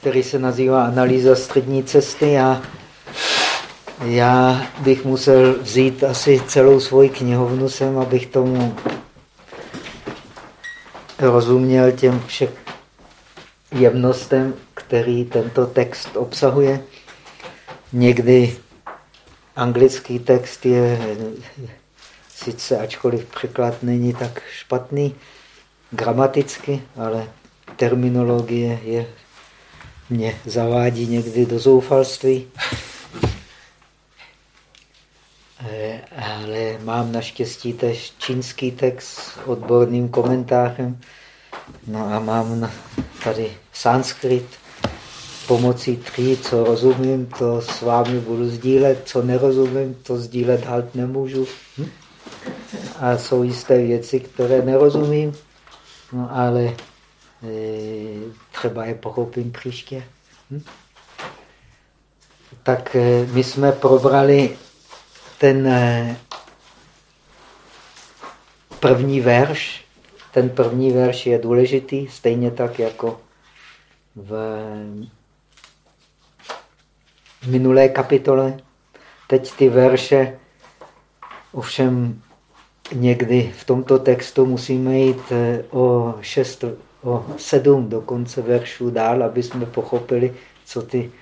který se nazývá Analýza střední cesty. A já bych musel vzít asi celou svoji knihovnu sem, abych tomu rozuměl těm všech jemnostem, který tento text obsahuje. Někdy anglický text je sice, ačkoliv překlad není tak špatný gramaticky, ale terminologie je, mě zavádí někdy do zoufalství. Eh, ale mám naštěstí tež čínský text s odborným komentářem. No a mám tady sanskrit pomocí tří, co rozumím, to s vámi budu sdílet, co nerozumím, to sdílet halt nemůžu. Hm? A jsou jisté věci, které nerozumím, no ale třeba je pochopím příště. Hm? Tak e, my jsme probrali ten e, první verš. Ten první verš je důležitý, stejně tak jako v minulé kapitole. Teď ty verše, ovšem někdy v tomto textu musíme jít eh, o, šest, o sedm dokonce veršů dál, aby jsme pochopili, co ty,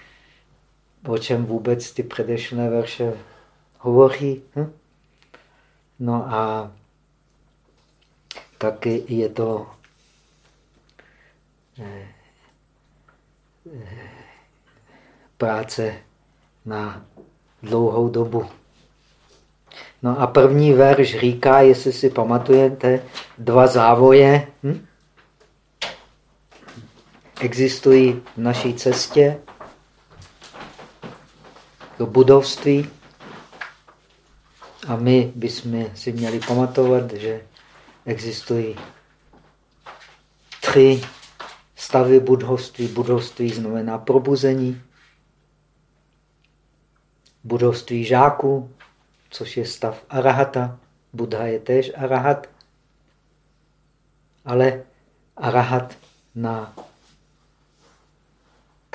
o čem vůbec ty předešlé verše hovoří. Hm? No a taky je to eh, eh, práce na dlouhou dobu. No a první verš říká, jestli si pamatujete, dva závoje hm? Existují v naší cestě do budovství a my bychom si měli pamatovat, že existují tři stavy budovství. Budovství znamená probuzení, budovství žáků, což je stav arahata. Buddha je též arahat, ale arahat, na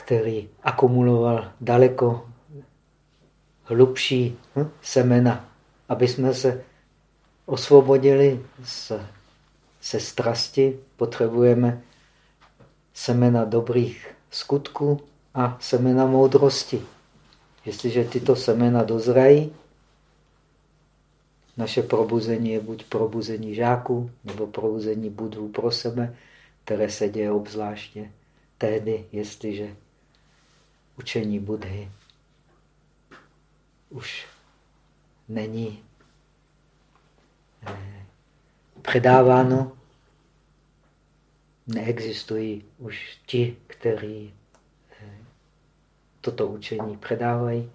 který akumuloval daleko hlubší hm, semena, aby jsme se osvobodili z, se strasti, potřebujeme semena dobrých skutků a semena moudrosti. Jestliže tyto semena dozrají, naše probuzení je buď probuzení žáků, nebo probuzení budhů pro sebe, které se děje obzvláště tehdy, jestliže učení budhy už není eh, předáváno, neexistují už ti, kteří toto učení předávají.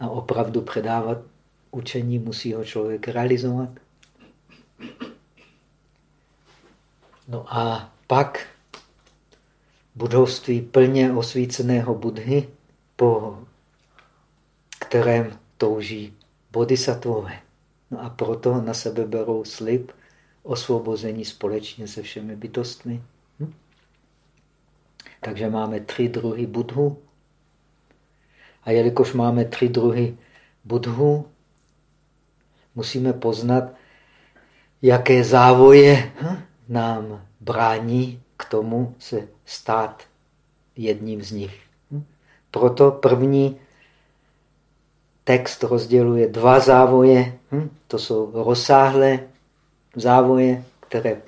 A opravdu předávat učení musí ho člověk realizovat. No a pak budovství plně osvíceného Budhy, po kterém touží bodhisattvové. No a proto na sebe berou slib osvobození společně se všemi bytostmi. Takže máme tři druhy budhu. A jelikož máme tři druhy budhu, musíme poznat, jaké závoje hm, nám brání k tomu se stát jedním z nich. Hm? Proto první text rozděluje dva závoje. Hm? To jsou rozsáhlé závoje, které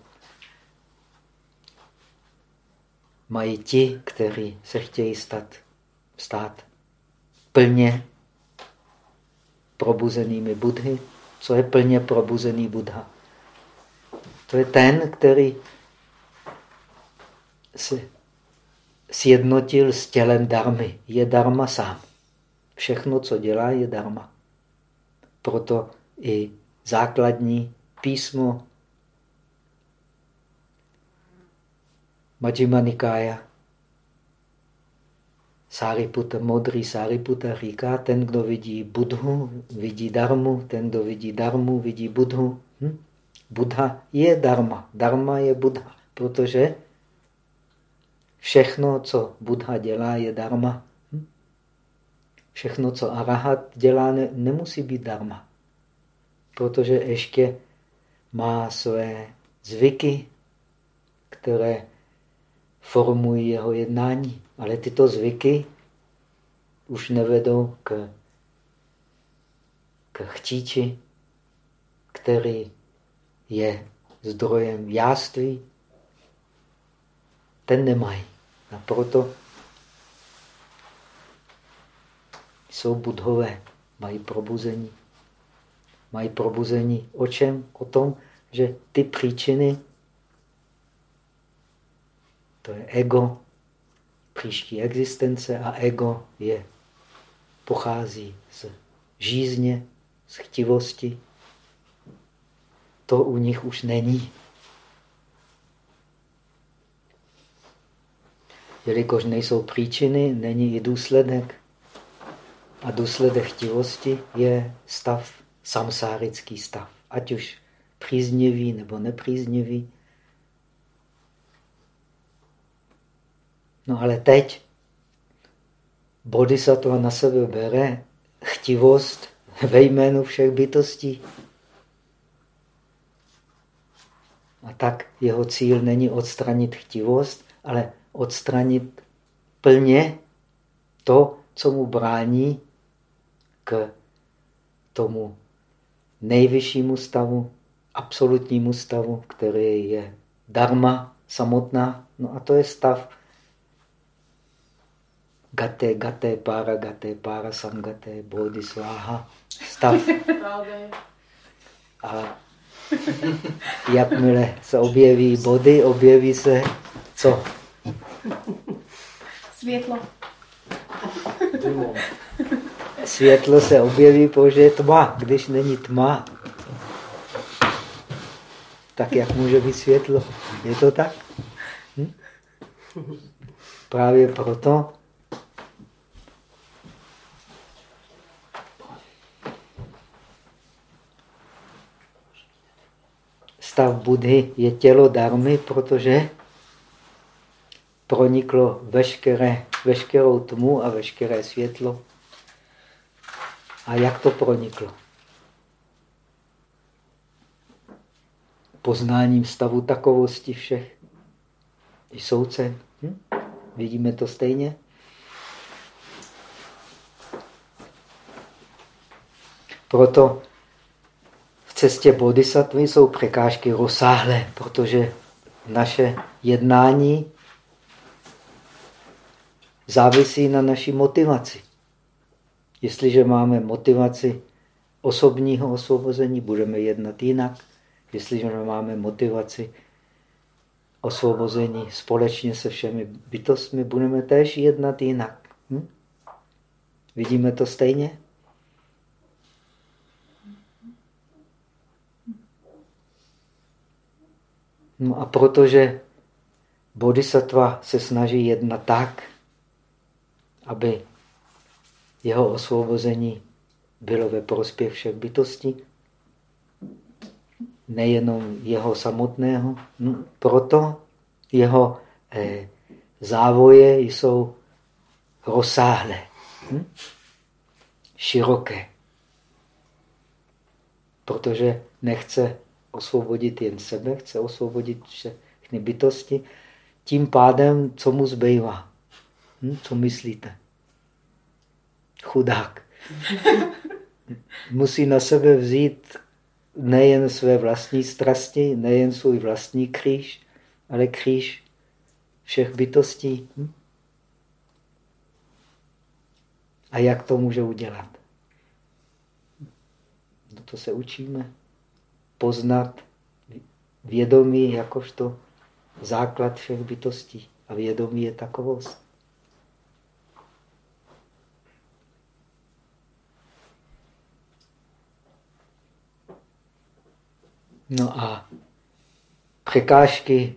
mají ti, kteří se chtějí stát, stát plně probuzenými budhy. Co je plně probuzený Buddha? To je ten, který se sjednotil s tělem darmy. Je darma sám. Všechno, co dělá, je darma. Proto i základní písmo Majjima Nikája. Sáriputa, modrý Sáriputa říká, ten, kdo vidí Budhu, vidí darmu, ten, kdo vidí darmu, vidí Budhu. Hm? Buddha je dharma. Dharma je Buddha, protože všechno, co Buddha dělá, je dharma. Hm? Všechno, co arahat dělá, ne, nemusí být dharma. Protože ještě má své zvyky, které formují jeho jednání. Ale tyto zvyky už nevedou k, k chtíči, který je zdrojem jáství, ten nemají. A proto jsou budhové, mají probuzení. Mají probuzení o čem? O tom, že ty příčiny, to je ego, příští existence a ego je, pochází z žízně, z chtivosti. To u nich už není. Jelikož nejsou příčiny, není i důsledek. A důsledek chtivosti je stav, samsárický stav. Ať už příznivý nebo nepříznivý. No ale teď bodhisattva na sebe bere chtivost ve jménu všech bytostí. A tak jeho cíl není odstranit chtivost, ale odstranit plně to, co mu brání k tomu nejvyššímu stavu, absolutnímu stavu, který je dharma samotná. No a to je stav gate, gate, para, gate, para, sangate, bodhisváha. Stav. A jakmile se objeví body, objeví se co? Světlo. Světlo se objeví, protože je tma. Když není tma, tak jak může být světlo? Je to tak? Hm? Právě proto stav Budhy je tělo darmy, protože proniklo veškeré, veškerou tmu a veškeré světlo. A jak to proniklo? Poznáním stavu takovosti všech i soucen. Hm? Vidíme to stejně? Proto v cestě bodhisattvy jsou překážky rozsáhlé, protože naše jednání závisí na naší motivaci. Jestliže máme motivaci osobního osvobození, budeme jednat jinak. Jestliže máme motivaci osvobození společně se všemi bytostmi, budeme též jednat jinak. Hm? Vidíme to stejně? No a protože bodhisattva se snaží jednat tak, aby jeho osvobození bylo ve prospěch všech bytostí, nejenom jeho samotného. No, proto jeho eh, závoje jsou rozsáhlé, hm? široké, protože nechce osvobodit jen sebe, chce osvobodit všechny bytosti. Tím pádem, co mu zbývá? Hm? Co myslíte? Chudák. Musí na sebe vzít nejen své vlastní strasti, nejen svůj vlastní kříž, ale kříž všech bytostí. Hm? A jak to může udělat? No to se učíme. Poznat vědomí jakožto základ všech bytostí. A vědomí je takovost. No a překážky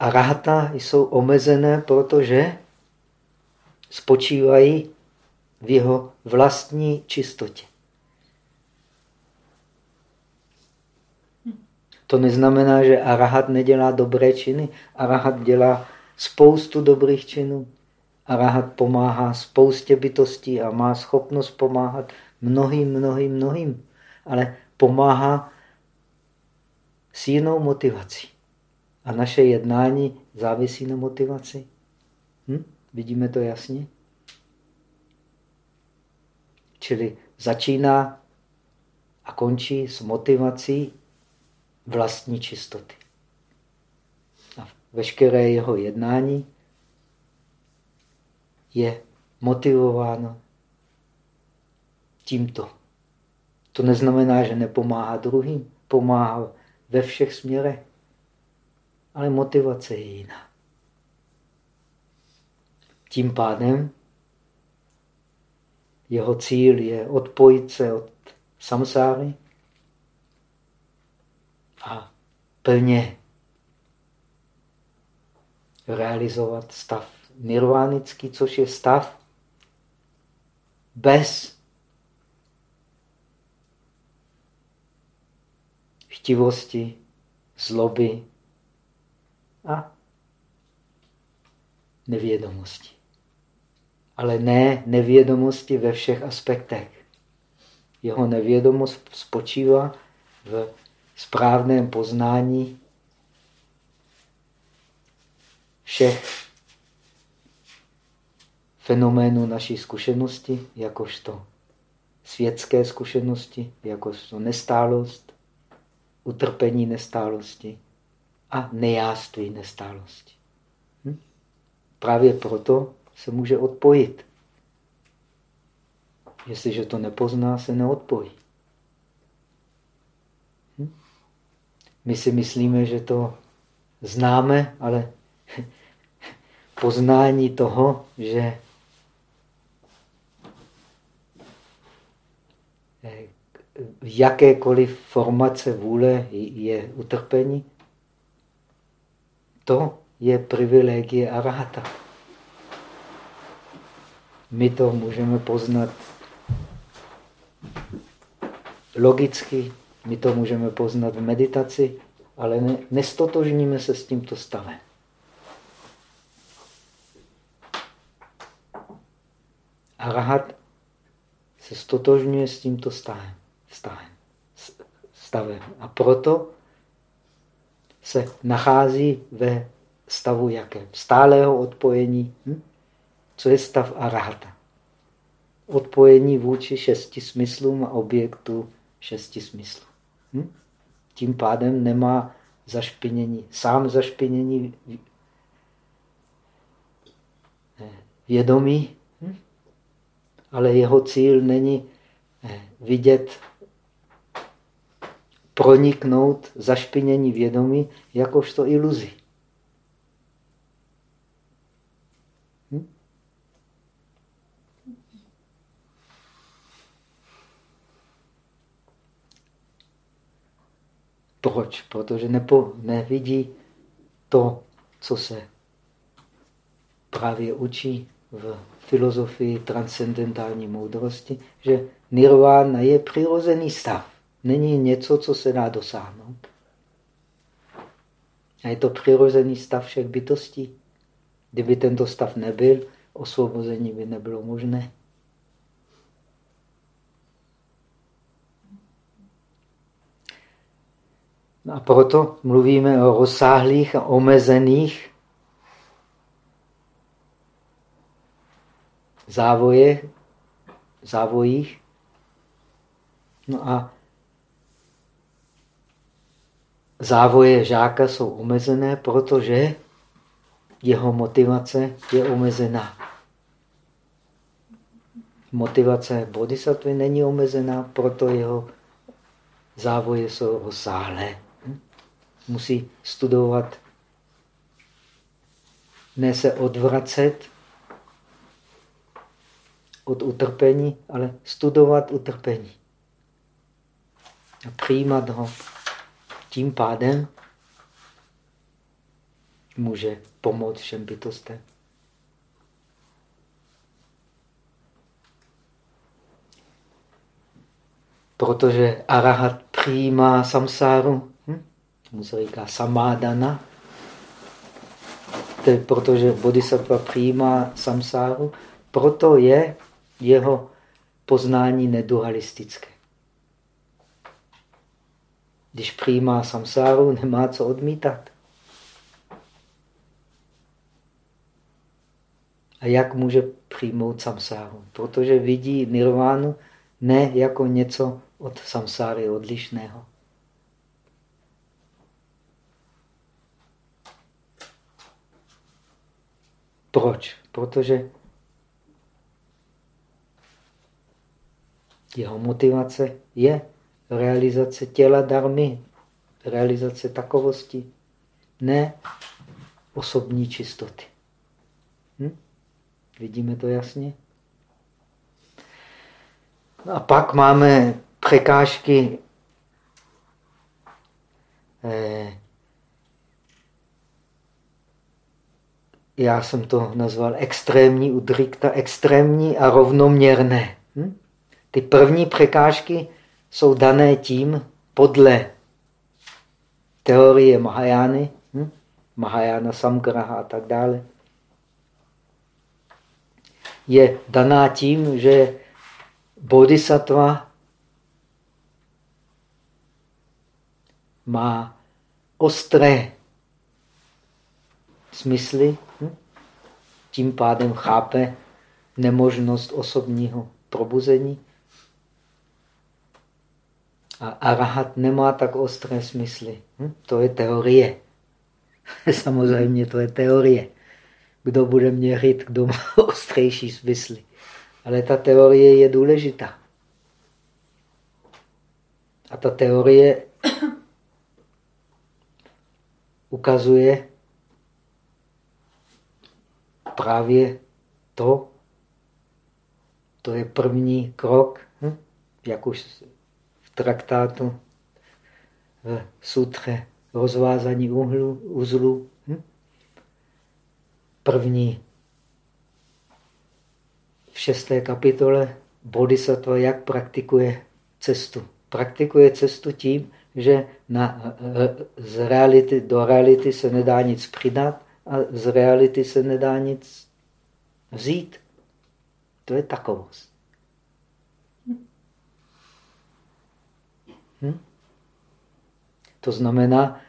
arahata jsou omezené, protože spočívají v jeho vlastní čistotě. To neznamená, že arahat nedělá dobré činy. Arahat dělá spoustu dobrých činů. Arahat pomáhá spoustě bytostí a má schopnost pomáhat mnohým, mnohým, mnohým. Ale pomáhá s jinou motivací. A naše jednání závisí na motivaci. Hm? Vidíme to jasně? Čili začíná a končí s motivací vlastní čistoty. A veškeré jeho jednání je motivováno tímto. To neznamená, že nepomáhá druhým. Pomáhá ve všech směrech. Ale motivace je jiná. Tím pádem jeho cíl je odpojit se od samsáry a plně realizovat stav nirvánický, což je stav bez chtivosti, zloby a nevědomosti. Ale ne nevědomosti ve všech aspektech. Jeho nevědomost spočívá v správném poznání všech fenoménů naší zkušenosti, jakožto světské zkušenosti, jakožto nestálost, utrpení nestálosti a nejáství nestálosti. Hm? Právě proto se může odpojit. Jestliže to nepozná, se neodpojí. Hm? My si myslíme, že to známe, ale poznání toho, že jakékoliv formace vůle je utrpení, to je privilegie arahata. My to můžeme poznat logicky, my to můžeme poznat v meditaci, ale ne, nestotožníme se s tímto stavem. Arahat se stotožňuje s tímto stavem stavem. stavem. A proto se nachází ve stavu jakém? Stálého odpojení. Hm? Co je stav arahata? Odpojení vůči šesti smyslům a objektu šesti smyslů. Hm? Tím pádem nemá zašpinění, sám zašpinění vědomí, hm? ale jeho cíl není eh, vidět proniknout zašpinění vědomí jakožto iluzi. Hm? Proč? Protože nepo, nevidí to, co se právě učí v filozofii transcendentální moudrosti, že nirvana je přirozený stav není něco, co se dá dosáhnout. A je to přirozený stav všech bytostí. Kdyby tento stav nebyl, osvobození by nebylo možné. A proto mluvíme o rozsáhlých a omezených závojech, závojích. No a závoje žáka jsou omezené, protože jeho motivace je omezená. Motivace bodhisattvy není omezená, proto jeho závoje jsou rozsáhlé. Musí studovat, ne se odvracet od utrpení, ale studovat utrpení a přijímat ho. Tím pádem může pomoct všem bytostem. Protože arahat přijímá samsáru, hm? mu se říká samádana, protože bodhisattva přijímá samsáru, proto je jeho poznání nedualistické. Když přijímá samsáru, nemá co odmítat. A jak může přijmout samsáru? Protože vidí nirvánu ne jako něco od samsáry odlišného. Proč? Protože jeho motivace je realizace těla darmy, realizace takovosti, ne osobní čistoty. Hm? Vidíme to jasně? A pak máme překážky eh, já jsem to nazval extrémní udrikta, extrémní a rovnoměrné. Hm? Ty první překážky jsou dané tím podle teorie Mahajány, hm? Mahajana Samgraha a tak dále. Je daná tím, že bodhisattva má ostré smysly, hm? tím pádem chápe nemožnost osobního probuzení. A arahat nemá tak ostré smysly. Hm? To je teorie. Samozřejmě to je teorie. Kdo bude měřit, kdo má ostřejší smysly. Ale ta teorie je důležitá. A ta teorie ukazuje právě to, to je první krok, hm? jak už traktátu, v sutře rozvázání uhlu, uzlu. Hm? První v šesté kapitole Bodhisattva jak praktikuje cestu. Praktikuje cestu tím, že na, z reality, do reality se nedá nic přidat a z reality se nedá nic vzít. To je takovost. To znamená,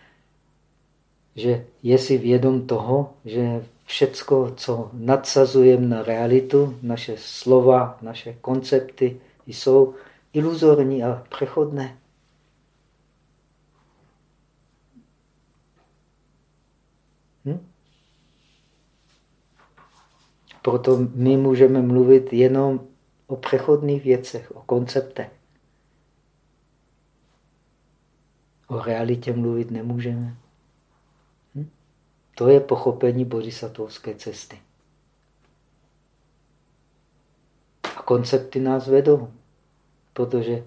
že je si vědom toho, že všecko, co nadsazujeme na realitu, naše slova, naše koncepty, jsou iluzorní a přechodné. Hm? Proto my můžeme mluvit jenom o přechodných věcech, o konceptech. O realitě mluvit nemůžeme. Hm? To je pochopení bodhisattvovské cesty. A koncepty nás vedou, protože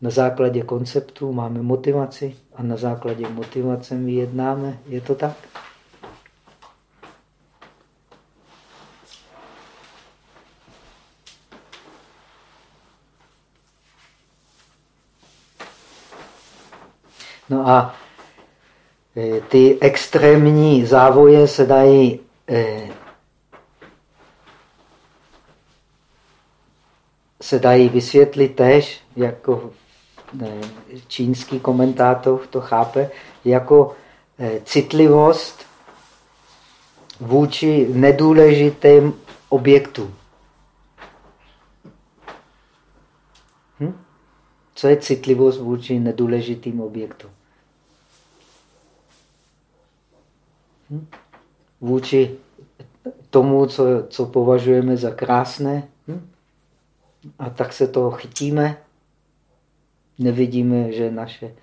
na základě konceptů máme motivaci a na základě motivace my jednáme. Je to tak? No a e, ty extrémní závoje se dají e, se dají vysvětlit tež, jako čínský komentátor to chápe, jako e, citlivost vůči nedůležitým objektům. Hm? Co je citlivost vůči nedůležitým objektům? Vůči tomu, co, co považujeme za krásné. A tak se toho chytíme. Nevidíme, že naše,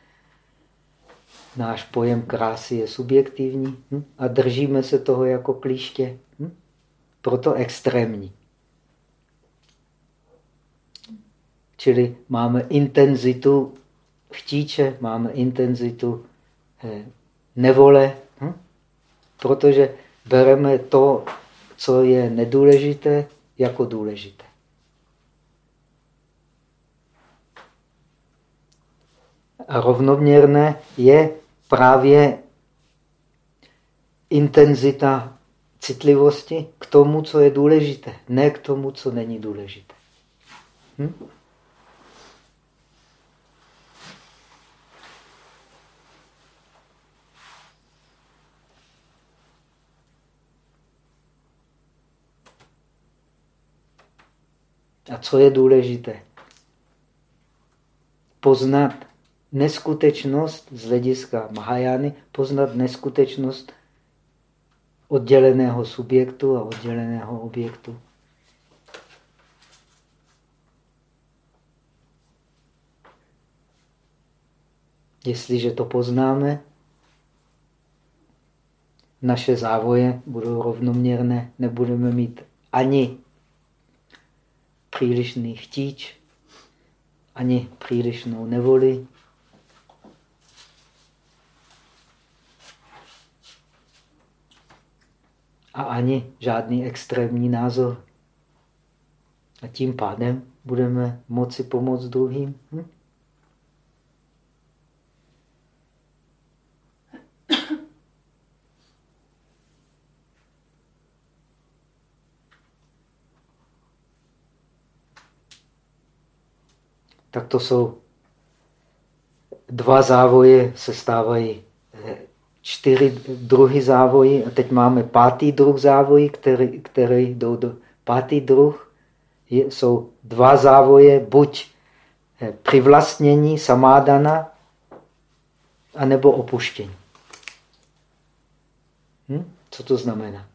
náš pojem krásy je subjektivní a držíme se toho jako klíště. Proto extrémní. Čili máme intenzitu chtíče, máme intenzitu eh, nevole, protože bereme to, co je nedůležité, jako důležité. A rovnoměrné je právě intenzita citlivosti k tomu, co je důležité, ne k tomu, co není důležité. Hm? A co je důležité? Poznat neskutečnost z hlediska Mahajány, poznat neskutečnost odděleného subjektu a odděleného objektu. Jestliže to poznáme, naše závoje budou rovnoměrné, nebudeme mít ani přílišný chtíč, ani přílišnou nevoli. A ani žádný extrémní názor. A tím pádem budeme moci pomoct druhým. Hm? Tak to jsou dva závoje, se stávají eh, čtyři druhy závoji a teď máme pátý druh závoji, který, který jdou do pátý druh. Je, jsou dva závoje, buď eh, přivlastnění, samádana, anebo opuštění. Hm? Co to znamená?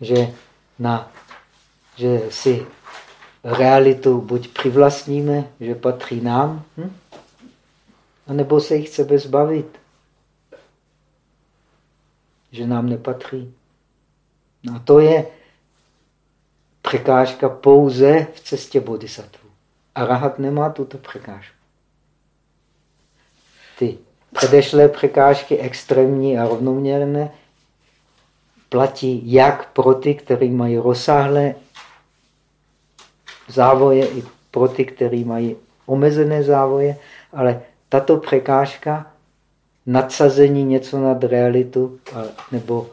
Že, na, že si realitu buď přivlastníme, že patří nám, hm? anebo se jich chceme zbavit, že nám nepatří. No a to je překážka pouze v cestě bodhisattva. A rahat nemá tuto překážku. Ty předešlé překážky, extrémní a rovnoměrné, platí jak pro ty, kteří mají rozsáhlé závoje, i pro ty, kteří mají omezené závoje, ale tato překážka, nadsazení něco nad realitu nebo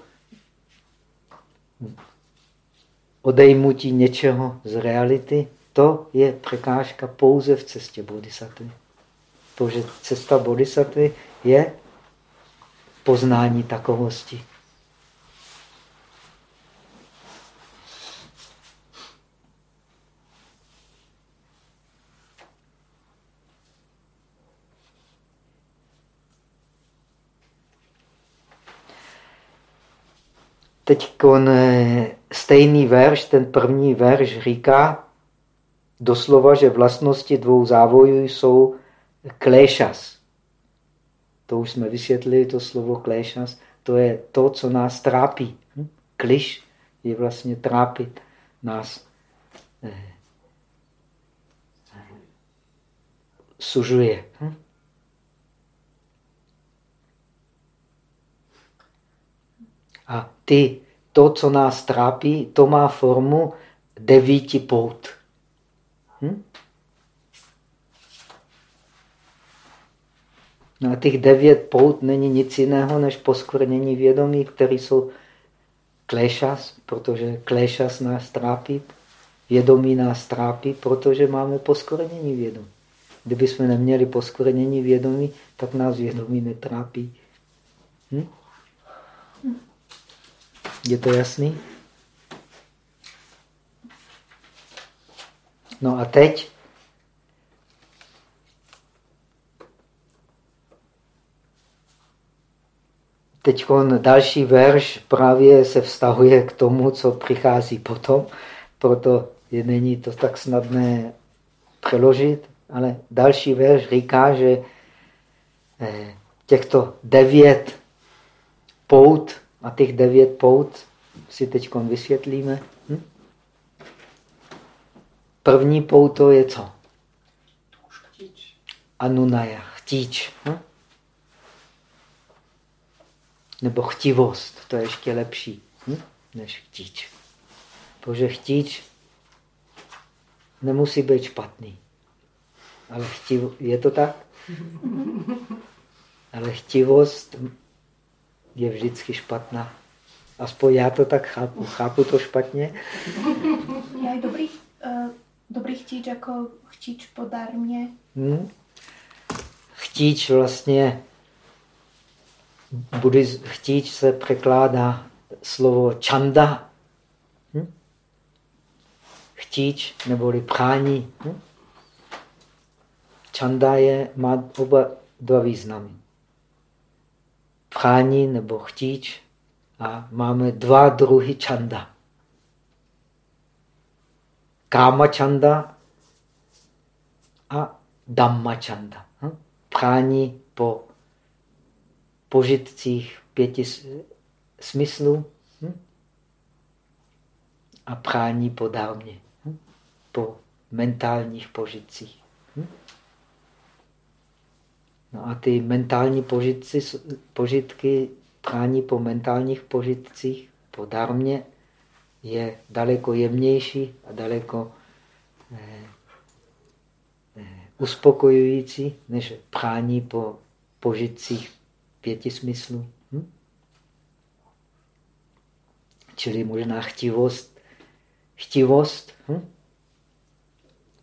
odejmutí něčeho z reality, to je překážka pouze v cestě bodhisattva. Protože cesta bodhisattva je poznání takovosti. Teď stejný verš, ten první verš říká doslova, že vlastnosti dvou závojů jsou kléšas. To už jsme vysvětlili, to slovo kléšas. To je to, co nás trápí. Hm? Kliš je vlastně trápit nás. Eh, sužuje. Hm? A ty, to, co nás trápí, to má formu devíti pout. Hm? No a těch devět pout není nic jiného než poskvrnění vědomí, které jsou kléšas, protože kléšas nás trápí, vědomí nás trápí, protože máme poskvrnění vědomí. Kdyby jsme neměli poskvrnění vědomí, tak nás vědomí netrápí. Hm? Je to jasný? No a teď Teď další verš právě se vztahuje k tomu, co přichází potom, proto je, není to tak snadné přeložit, ale další verš říká, že eh, těchto devět pout a těch devět pout si teď vysvětlíme. Hm? První pouto je co? Anunaja, chtíč. Hm? Nebo chtivost, to je ještě lepší hm? než chtíč. Protože chtíč nemusí být špatný. Ale chtiv... je to tak? Ale chtivost je vždycky špatná. Aspoň já to tak chápu. Chápu to špatně? Je dobrý, uh, dobrý chtíč jako chtíč podarmě. Hmm? Chtíč vlastně, buddhist, chtíč se překládá slovo čanda. Hm? Chtíč neboli prání. Hm? Čanda je, má oba dva významy. Prání nebo chtíč a máme dva druhy čanda. Káma čanda a Dhamma čanda. Hm? Prání po požitcích pěti smyslů hm? a prání po dármě, hm? po mentálních požitcích. No a ty mentální požitci, požitky, prání po mentálních požitcích, po dármě, je daleko jemnější a daleko eh, eh, uspokojující než prání po požitcích pěti smyslů. Hm? Čili možná chtivost, chtivost, hm?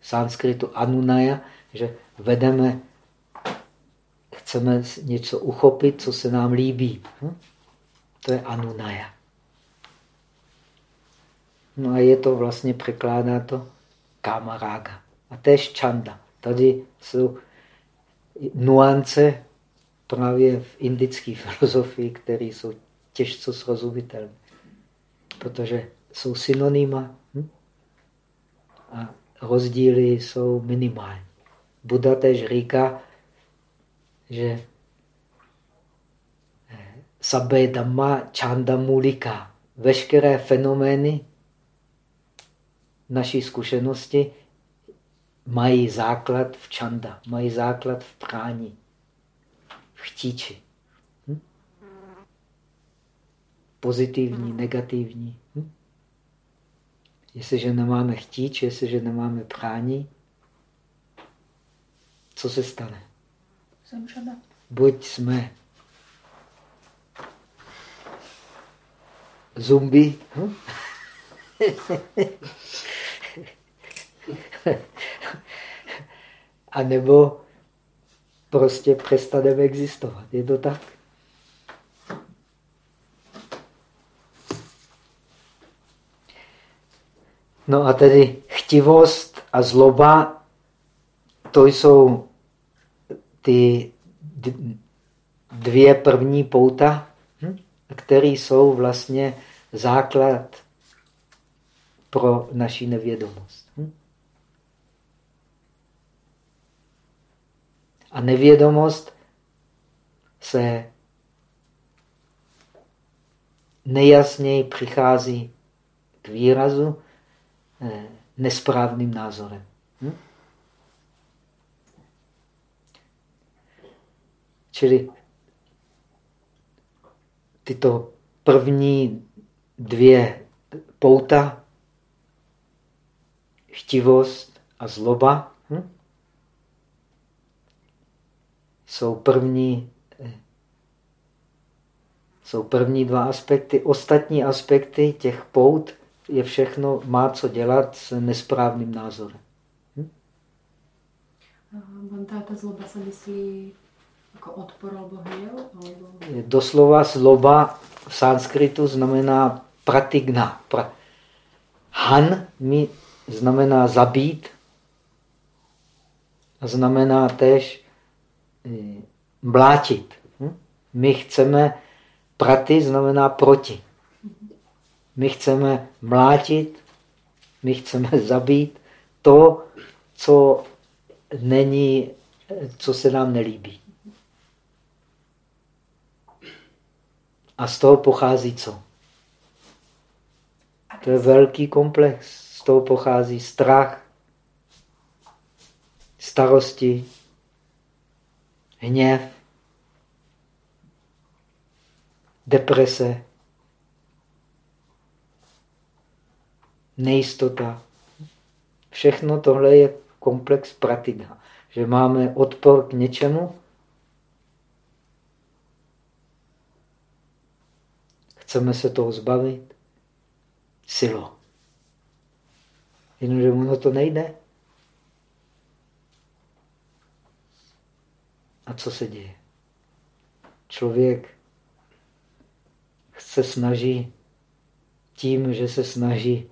sanskritu anunaya, že vedeme chceme něco uchopit, co se nám líbí. Hm? To je anunaya. No a je to vlastně, překládá to kamarága. A tež čanda. Tady jsou nuance právě v indické filozofii, které jsou těžce srozumitelné. Protože jsou synonyma hm? a rozdíly jsou minimální. Buddha tež říká, že eh, sabé dhamma mulika, veškeré fenomény naší zkušenosti mají základ v čanda, mají základ v prání, v chtíči. Hm? Pozitivní, negativní. Hm? Jestliže nemáme chtíč, jestliže nemáme prání, co se stane? Zemřeme. Buď jsme zombie, hm? a nebo prostě přestaneme existovat. Je to tak? No a tedy chtivost a zloba, to jsou ty dvě první pouta, hm? které jsou vlastně základ pro naši nevědomost. Hm? A nevědomost se nejasněji přichází k výrazu eh, nesprávným názorem. Hm? Čili tyto první dvě pouta, chtivost a zloba, hm? jsou první jsou první dva aspekty. Ostatní aspekty těch pout je všechno, má co dělat s nesprávným názorem. Hm? ta zloba se myslí jako odpor? Doslova zloba v sanskritu znamená pratigna. Pra... Han mi znamená zabít a znamená tež eh, mlátit. Hm? My chceme, praty znamená proti. My chceme mlátit, my chceme zabít to, co není, co se nám nelíbí. A z toho pochází co? To je velký komplex. Z toho pochází strach, starosti, hněv, deprese, nejistota. Všechno tohle je komplex pratiga. Že máme odpor k něčemu, chceme se toho zbavit silou. Jenomže ono to nejde. A co se děje? Člověk se snaží tím, že se snaží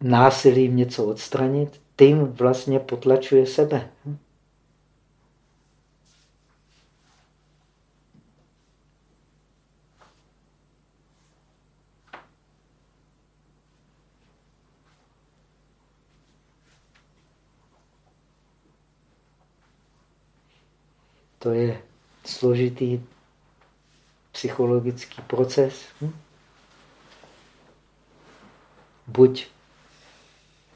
násilím něco odstranit, tím vlastně potlačuje sebe. To je složitý psychologický proces. Hm? Buď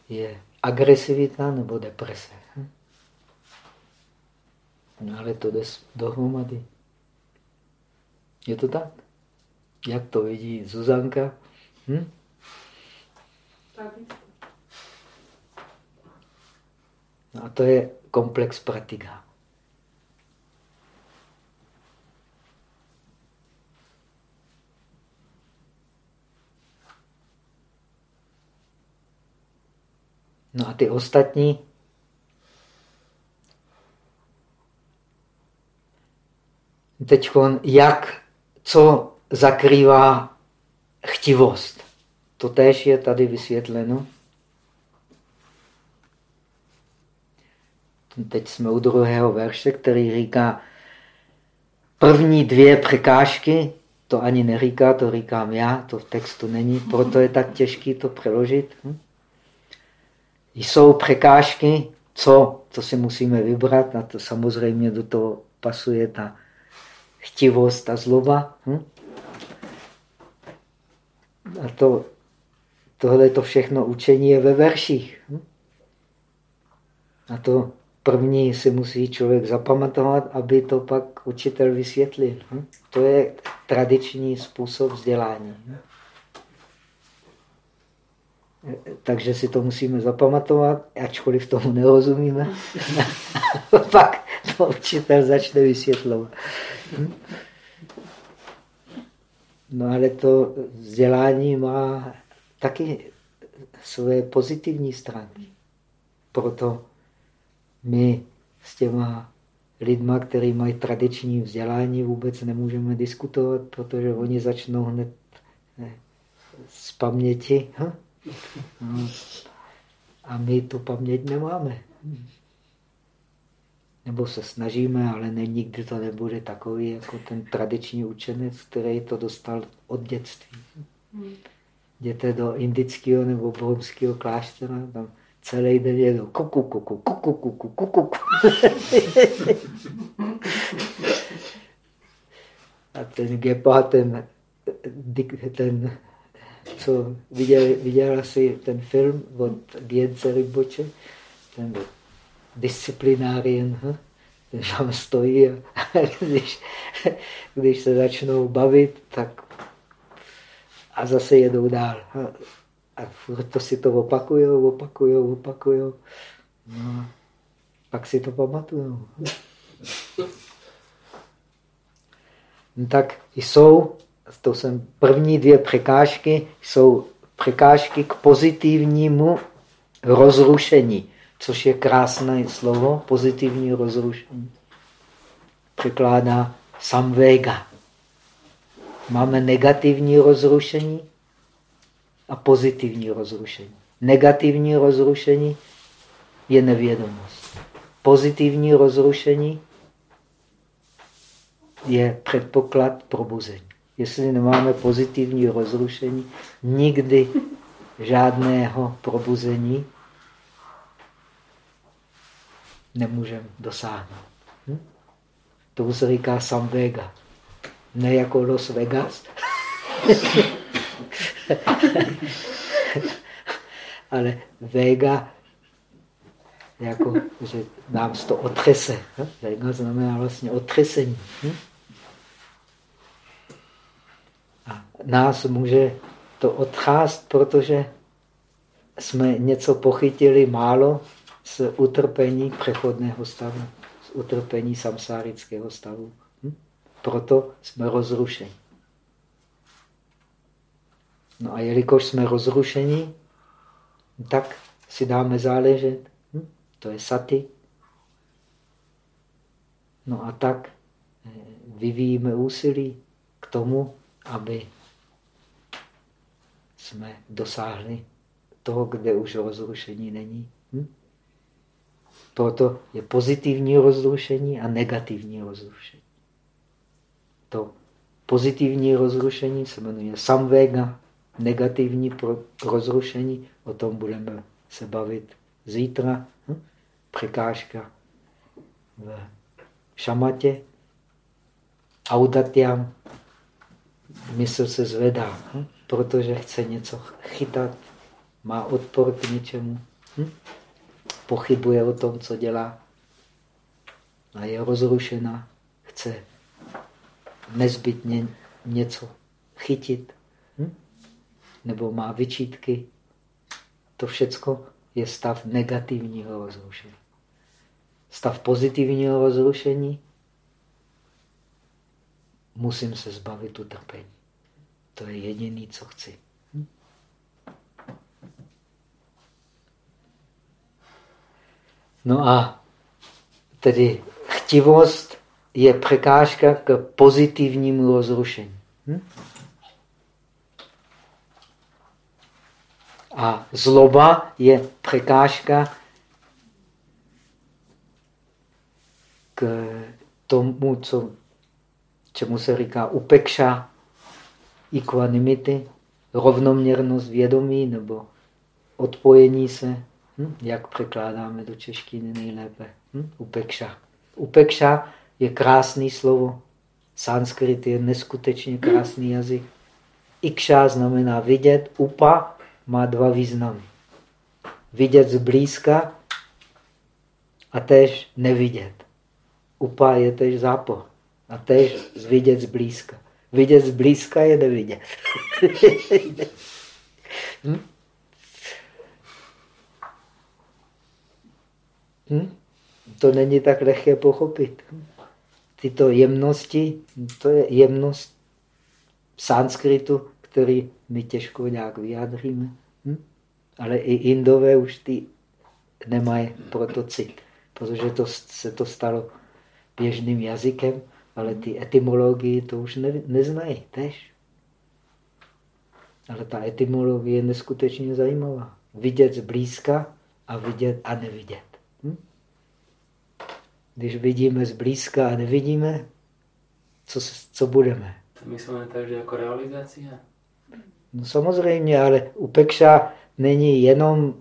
je agresivita nebo deprese. Hm? No ale to jde dohromady. Je to tak? Jak to vidí Zuzanka? Hm? No a to je komplex pratika. No a ty ostatní teď jak, co zakrývá chtivost. To též je tady vysvětleno. Teď jsme u druhého verše, který říká, první dvě překážky, to ani neříká, to říkám já, to v textu není, proto je tak těžký to přeložit. Hm? Jsou překážky, co, co si musíme vybrat, a to samozřejmě do toho pasuje ta chtivost a zloba. Hm? A to, tohle to všechno učení je ve verších. Hm? A to první si musí člověk zapamatovat, aby to pak učitel vysvětlil. Hm? To je tradiční způsob vzdělání. Hm? Takže si to musíme zapamatovat, ačkoliv tomu nerozumíme. Pak to učitel začne vysvětlovat. No ale to vzdělání má taky své pozitivní stránky. Proto my s těma lidma, kteří mají tradiční vzdělání, vůbec nemůžeme diskutovat, protože oni začnou hned z paměti. Hm? A my tu paměť nemáme. Nebo se snažíme, ale ne, nikdy to nebude takový jako ten tradiční učenec, který to dostal od dětství. Jděte do indického nebo bromského kláštera, tam celý den jedou kuku, kuku, kuku, kuku, kuku. A ten gepa, ten, ten co viděl, viděla si ten film od Gience Rinpoche, ten disciplinárien, hm? ten tam stojí a když, když se začnou bavit, tak a zase jedou dál. A furt to si to opakujou, opakujou, opakujou. No, pak si to pamatujou. No, tak jsou to jsem první dvě překážky, jsou překážky k pozitivnímu rozrušení, což je krásné slovo, pozitivní rozrušení. Překládá samvega. Máme negativní rozrušení a pozitivní rozrušení. Negativní rozrušení je nevědomost. Pozitivní rozrušení je předpoklad probuzení jestli nemáme pozitivní rozrušení, nikdy žádného probuzení nemůžeme dosáhnout. Hm? Tomu se říká Samvega. Ne jako Las Vegas. Ale Vega, jako, že nám to otřese. Hm? Vega znamená vlastně otřesení. Hm? Nás může to odcházet, protože jsme něco pochytili málo z utrpení přechodného stavu, z utrpení samsárického stavu. Hm? Proto jsme rozrušeni. No a jelikož jsme rozrušeni, tak si dáme záležet. Hm? To je saty. No a tak eh, vyvíjíme úsilí k tomu, aby jsme dosáhli toho, kde už rozrušení není. Hm? Proto je pozitivní rozrušení a negativní rozrušení. To pozitivní rozrušení se jmenuje samvega, negativní rozrušení, o tom budeme se bavit zítra. Hm? Překážka v šamatě. Audatyam, mysl se zvedá, hm? Protože chce něco chytat, má odpor k něčemu, hm? pochybuje o tom, co dělá a je rozrušená, chce nezbytně něco chytit, hm? nebo má vyčítky. To všecko je stav negativního rozrušení. Stav pozitivního rozrušení musím se zbavit utrpení. To je jediný, co chci. Hm? No a tedy chtivost je překážka k pozitivnímu rozrušení. Hm? A zloba je překážka k tomu, co, čemu se říká upekša, equanimity, rovnoměrnost vědomí nebo odpojení se. Hm? Jak překládáme do češtiny nejlépe? Hm? Upekša. Upekša je krásný slovo. Sanskrit je neskutečně krásný jazyk. Ikša znamená vidět, upa má dva významy. Vidět zblízka a tež nevidět. Upa je tež zápor a tež vidět zblízka. Vidět zblízka je nevidět. hm? Hm? To není tak lehké pochopit. Tyto jemnosti, to je jemnost sanskritu, který my těžko nějak vyjádříme. Hm? Ale i Indové už ty nemají proto cit, protože to, se to stalo běžným jazykem, ale ty etymologii to už ne, neznají tež. Ale ta etymologie je neskutečně zajímavá. Vidět zblízka a vidět a nevidět. Hm? Když vidíme zblízka a nevidíme, co, co budeme? To myslíme tak, že jako realizace? No samozřejmě, ale upekša není jenom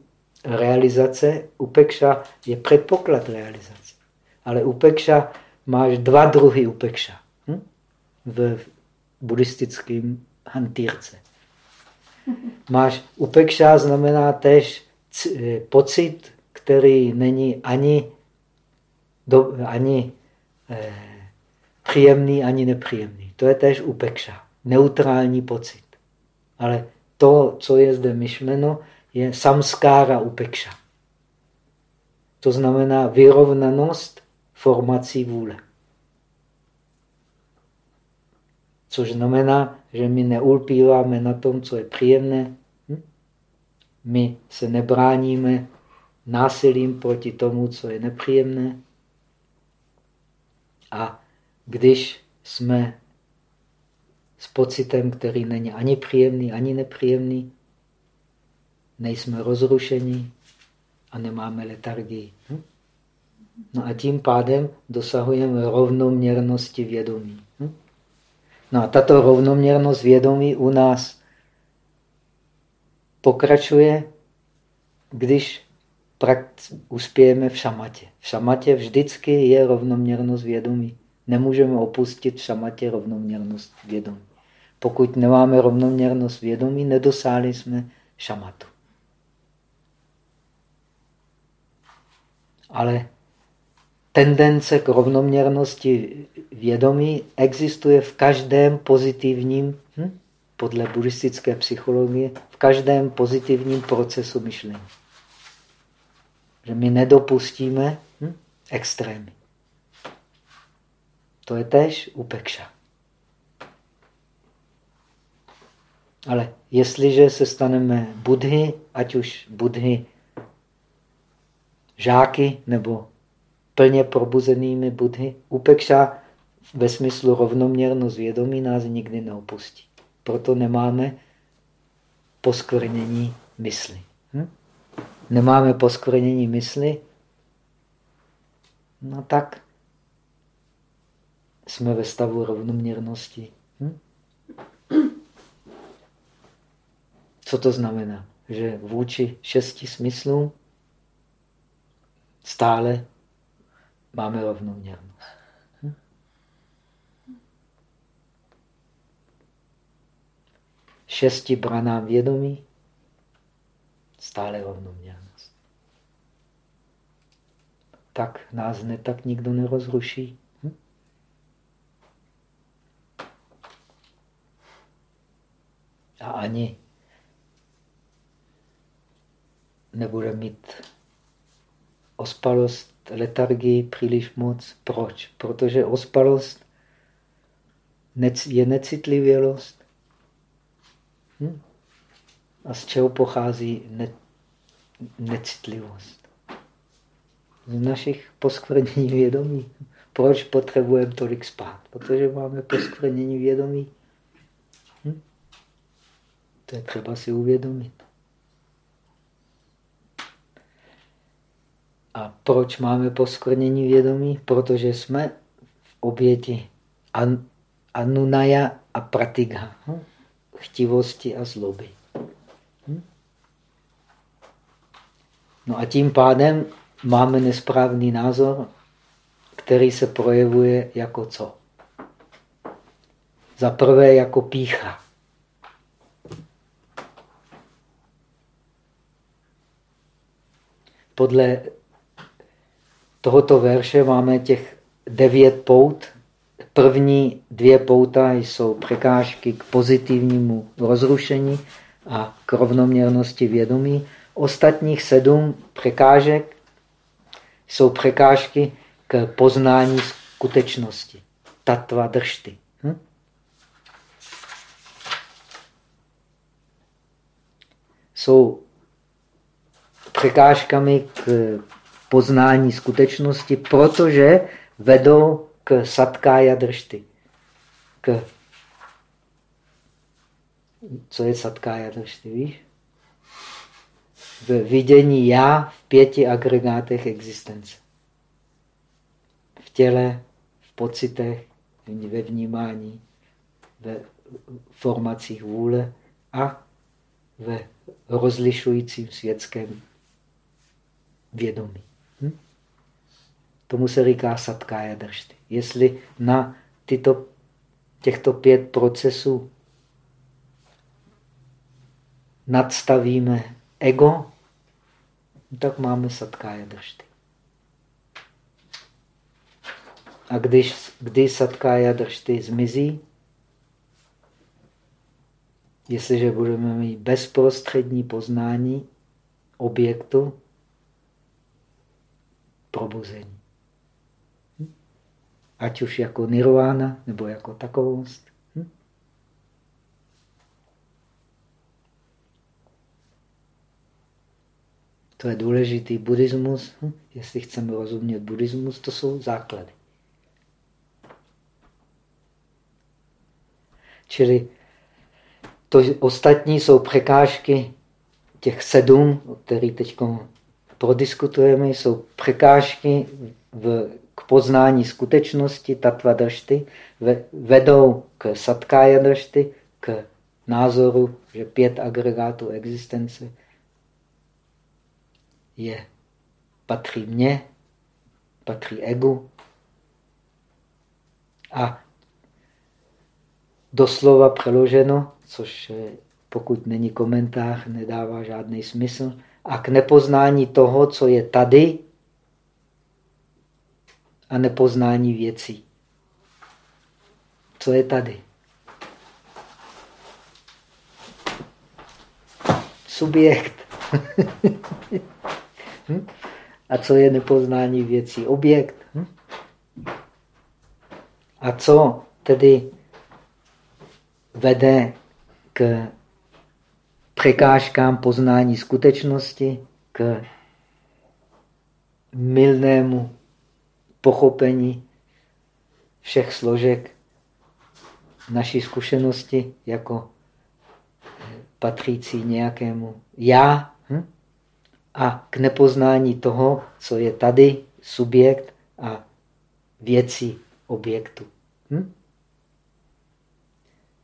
realizace, upekša je předpoklad realizace. Ale upekša máš dva druhy upekša hm? v buddhistickém hantýrce. Máš upekša znamená tež eh, pocit, který není ani, do, ani eh, příjemný, ani nepříjemný. To je tež upekša, neutrální pocit. Ale to, co je zde myšleno, je samskára upekša. To znamená vyrovnanost formací vůle. Což znamená, že my neulpíváme na tom, co je příjemné. Hm? My se nebráníme násilím proti tomu, co je nepříjemné. A když jsme s pocitem, který není ani příjemný, ani nepříjemný. Nejsme rozrušení a nemáme letargii. Hm? No a tím pádem dosahujeme rovnoměrnosti vědomí. Hm? No a tato rovnoměrnost vědomí u nás pokračuje, když uspějeme v šamatě. V šamatě vždycky je rovnoměrnost vědomí. Nemůžeme opustit v šamatě rovnoměrnost vědomí. Pokud nemáme rovnoměrnost vědomí, nedosáhli jsme šamatu. Ale tendence k rovnoměrnosti vědomí existuje v každém pozitivním hm, podle buddhistické psychologie v každém pozitivním procesu myšlení. Že my nedopustíme hm, extrémy. To je tež upekša. Ale jestliže se staneme budhy, ať už budhy žáky nebo plně probuzenými budhy, upekša ve smyslu rovnoměrnost vědomí nás nikdy neopustí. Proto nemáme poskvrnění mysli. Hm? Nemáme poskvrnění mysli, no tak jsme ve stavu rovnoměrnosti. Hm? Co to znamená? Že vůči šesti smyslům stále máme rovnoměrnost. Hm? Šesti branám vědomí stále rovnoměrnost. Tak nás ne tak nikdo nerozruší. Hm? A ani nebude mít ospalost, letargii příliš moc. Proč? Protože ospalost je necitlivělost. Hm? A z čeho pochází ne necitlivost? Z našich poskvrnění vědomí. Proč potřebujeme tolik spát? Protože máme poskvrnění vědomí. Hm? To je třeba si uvědomit. A proč máme poskvrnění vědomí? Protože jsme v oběti an, anunaja a pratigha. Hm? Chtivosti a zloby. Hm? No a tím pádem máme nesprávný názor, který se projevuje jako co? Za prvé jako pícha. Podle tohoto verše máme těch devět pout. První dvě pouta jsou překážky k pozitivnímu rozrušení a k rovnoměrnosti vědomí. Ostatních sedm překážek jsou překážky k poznání skutečnosti. Tatva držty. Hm? Jsou překážkami k poznání skutečnosti, protože vedou k satkája držty. K... Co je satkája držty, víš? V vidění já v pěti agregátech existence. V těle, v pocitech, ve vnímání, ve formacích vůle a ve rozlišujícím světském vědomí. Tomu se říká satkája držty. Jestli na tyto, těchto pět procesů nadstavíme ego, tak máme satkája držty. A když, když satkája držty zmizí, jestliže budeme mít bezprostřední poznání objektu, probuzení ať už jako nirvana nebo jako takovost. Hm? To je důležitý buddhismus. Hm? Jestli chceme rozumět buddhismus, to jsou základy. Čili to ostatní jsou překážky těch sedm, o kterých teď prodiskutujeme, jsou překážky v k poznání skutečnosti tatva dršty, vedou k satkája dršty, k názoru, že pět agregátů existence je, patří mně, patří egu. A doslova přeloženo, což pokud není komentář, nedává žádný smysl, a k nepoznání toho, co je tady, a nepoznání věcí. Co je tady? Subjekt. hm? A co je nepoznání věcí? Objekt. Hm? A co tedy vede k překážkám poznání skutečnosti, k milnému pochopení všech složek naší zkušenosti jako patřící nějakému já hm? a k nepoznání toho, co je tady, subjekt a věcí objektu. Hm?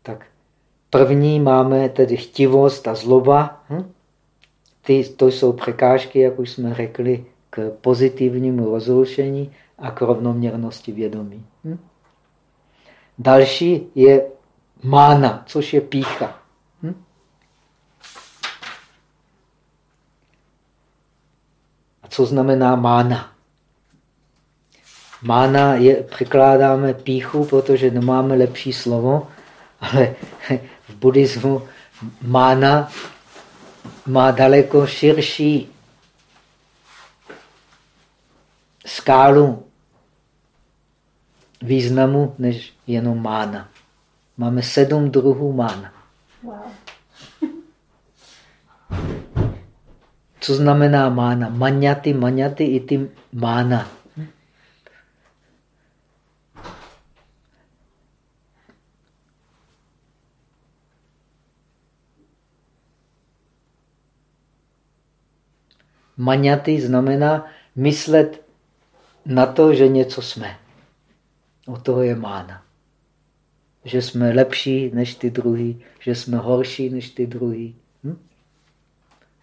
Tak první máme tedy chtivost a zloba. Hm? Ty, to jsou překážky, jak už jsme řekli, k pozitivnímu rozrušení a k rovnoměrnosti vědomí. Hm? Další je mána, což je pícha. Hm? A co znamená mána? Mána je, překládáme píchu, protože nemáme lepší slovo, ale buddhismu mána má daleko širší skálu významu než jenom mána. Máme sedm druhů mána. Wow. Co znamená mána? Maňaty, maňaty i ty mána. Maňaty znamená myslet na to, že něco jsme. O toho je mána. Že jsme lepší než ty druhý, že jsme horší než ty druhý. Hm?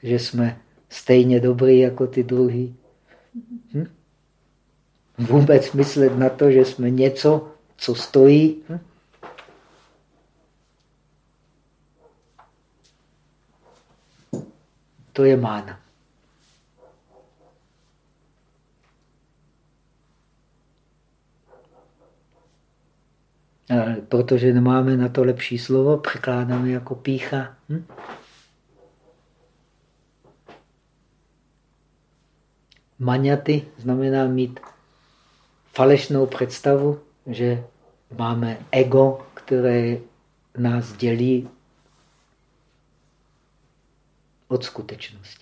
Že jsme stejně dobrý jako ty druhý. Hm? Vůbec myslet na to, že jsme něco, co stojí. Hm? To je mána. Protože nemáme na to lepší slovo, překládáme jako pícha. Hm? Maňaty znamená mít falešnou představu, že máme ego, které nás dělí od skutečnosti.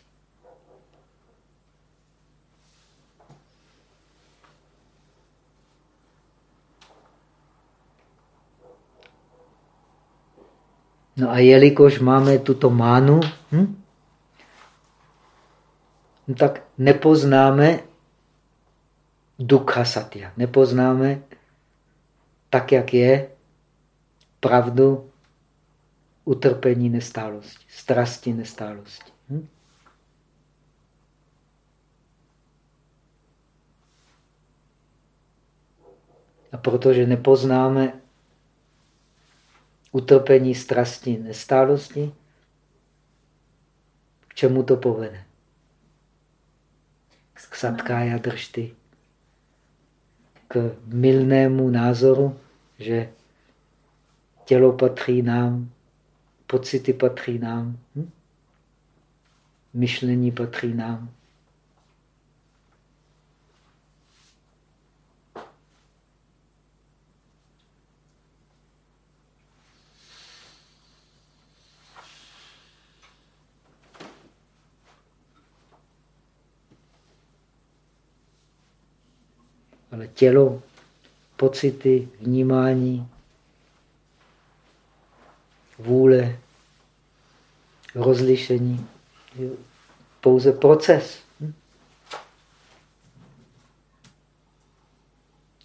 No a jelikož máme tuto mánu, hm, no tak nepoznáme dukha satya. Nepoznáme tak, jak je pravdu utrpení nestálosti, strasti nestálosti. Hm? A protože nepoznáme utrpení, strasti, nestálosti, k čemu to povede? K satkája držty. K milnému názoru, že tělo patří nám, pocity patří nám, hm? myšlení patří nám. Ale tělo, pocity, vnímání, vůle, rozlišení, pouze proces. Hm?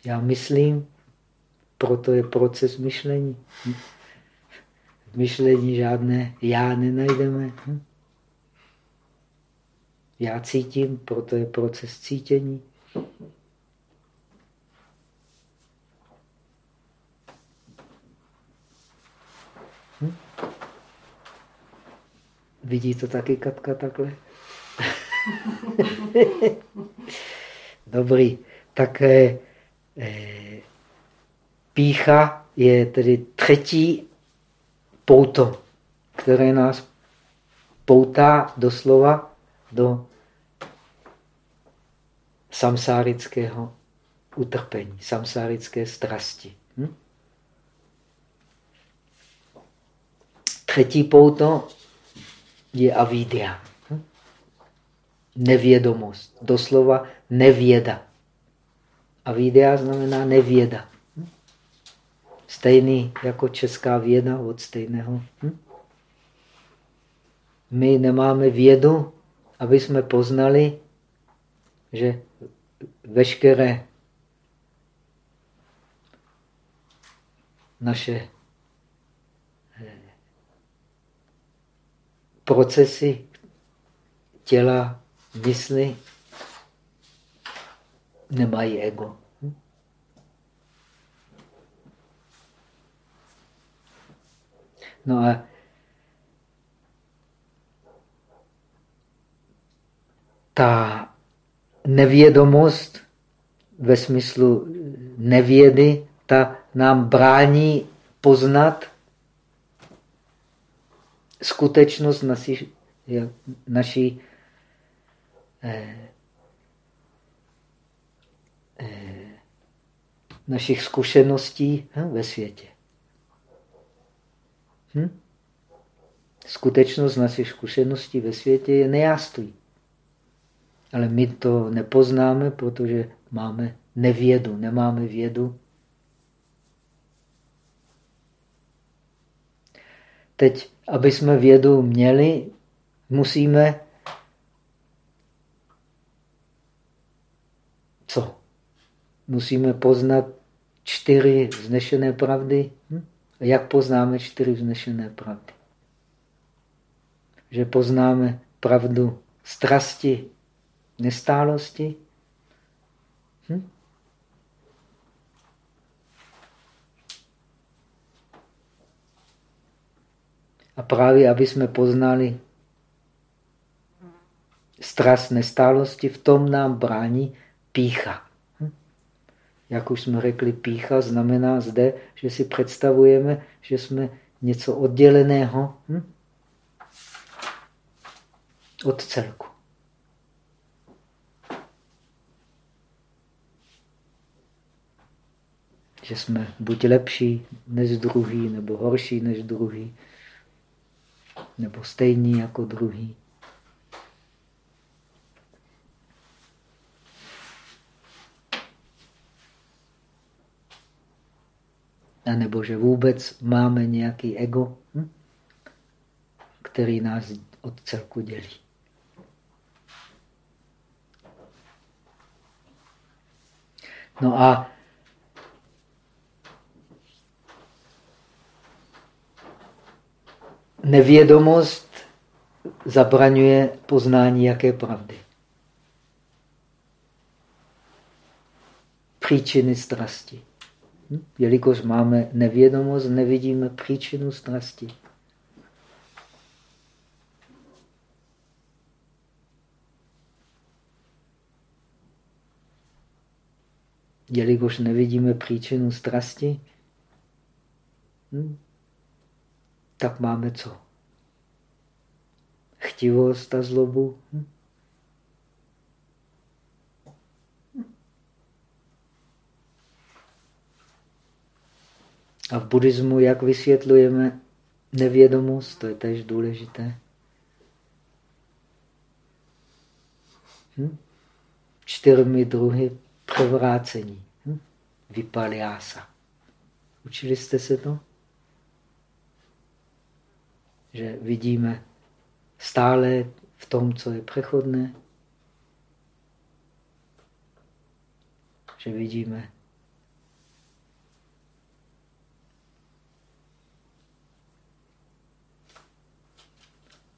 Já myslím, proto je proces myšlení. Hm? V myšlení žádné já nenajdeme. Hm? Já cítím, proto je proces cítění. Vidí to taky Katka takhle? Dobrý. Tak eh, pícha je tedy třetí pouto, které nás poutá doslova do samsárického utrpení, samsárické strasti. Hm? Třetí pouto je avidia. Hm? Nevědomost. Doslova nevěda. Avidia znamená nevěda. Hm? Stejný jako česká věda od stejného. Hm? My nemáme vědu, aby jsme poznali, že veškeré naše procesy těla, mysli nemají ego. No a ta nevědomost ve smyslu nevědy, ta nám brání poznat skutečnost naší, naší eh, eh, našich zkušeností hm, ve světě. Hm? Skutečnost našich zkušeností ve světě je nejáství. Ale my to nepoznáme, protože máme nevědu, nemáme vědu. Teď, aby jsme vědu měli, musíme co? Musíme poznat čtyři vznešené pravdy. Hm? Jak poznáme čtyři vznešené pravdy? Že poznáme pravdu strasti, nestálosti. Hm? A právě, aby jsme poznali strast nestálosti, v tom nám brání pícha. Hm? Jak už jsme řekli, pícha znamená zde, že si představujeme, že jsme něco odděleného hm? od celku. že jsme buď lepší než druhý, nebo horší než druhý, nebo stejní jako druhý. A nebo že vůbec máme nějaký ego, hm? který nás od celku dělí. No a nevědomost zabraňuje poznání jaké pravdy. Příčiny strasti. Hm? Jelikož máme nevědomost, nevidíme příčinu strasti. Jelikož nevidíme příčinu strasti, hm? Tak máme co? Chtivost a zlobu. Hm? A v buddhismu, jak vysvětlujeme nevědomost, to je tež důležité. Hm? Čtyřmi druhy převrácení. Hm? Vypaliása. Učili jste se to? Že vidíme stále v tom, co je přechodné, že vidíme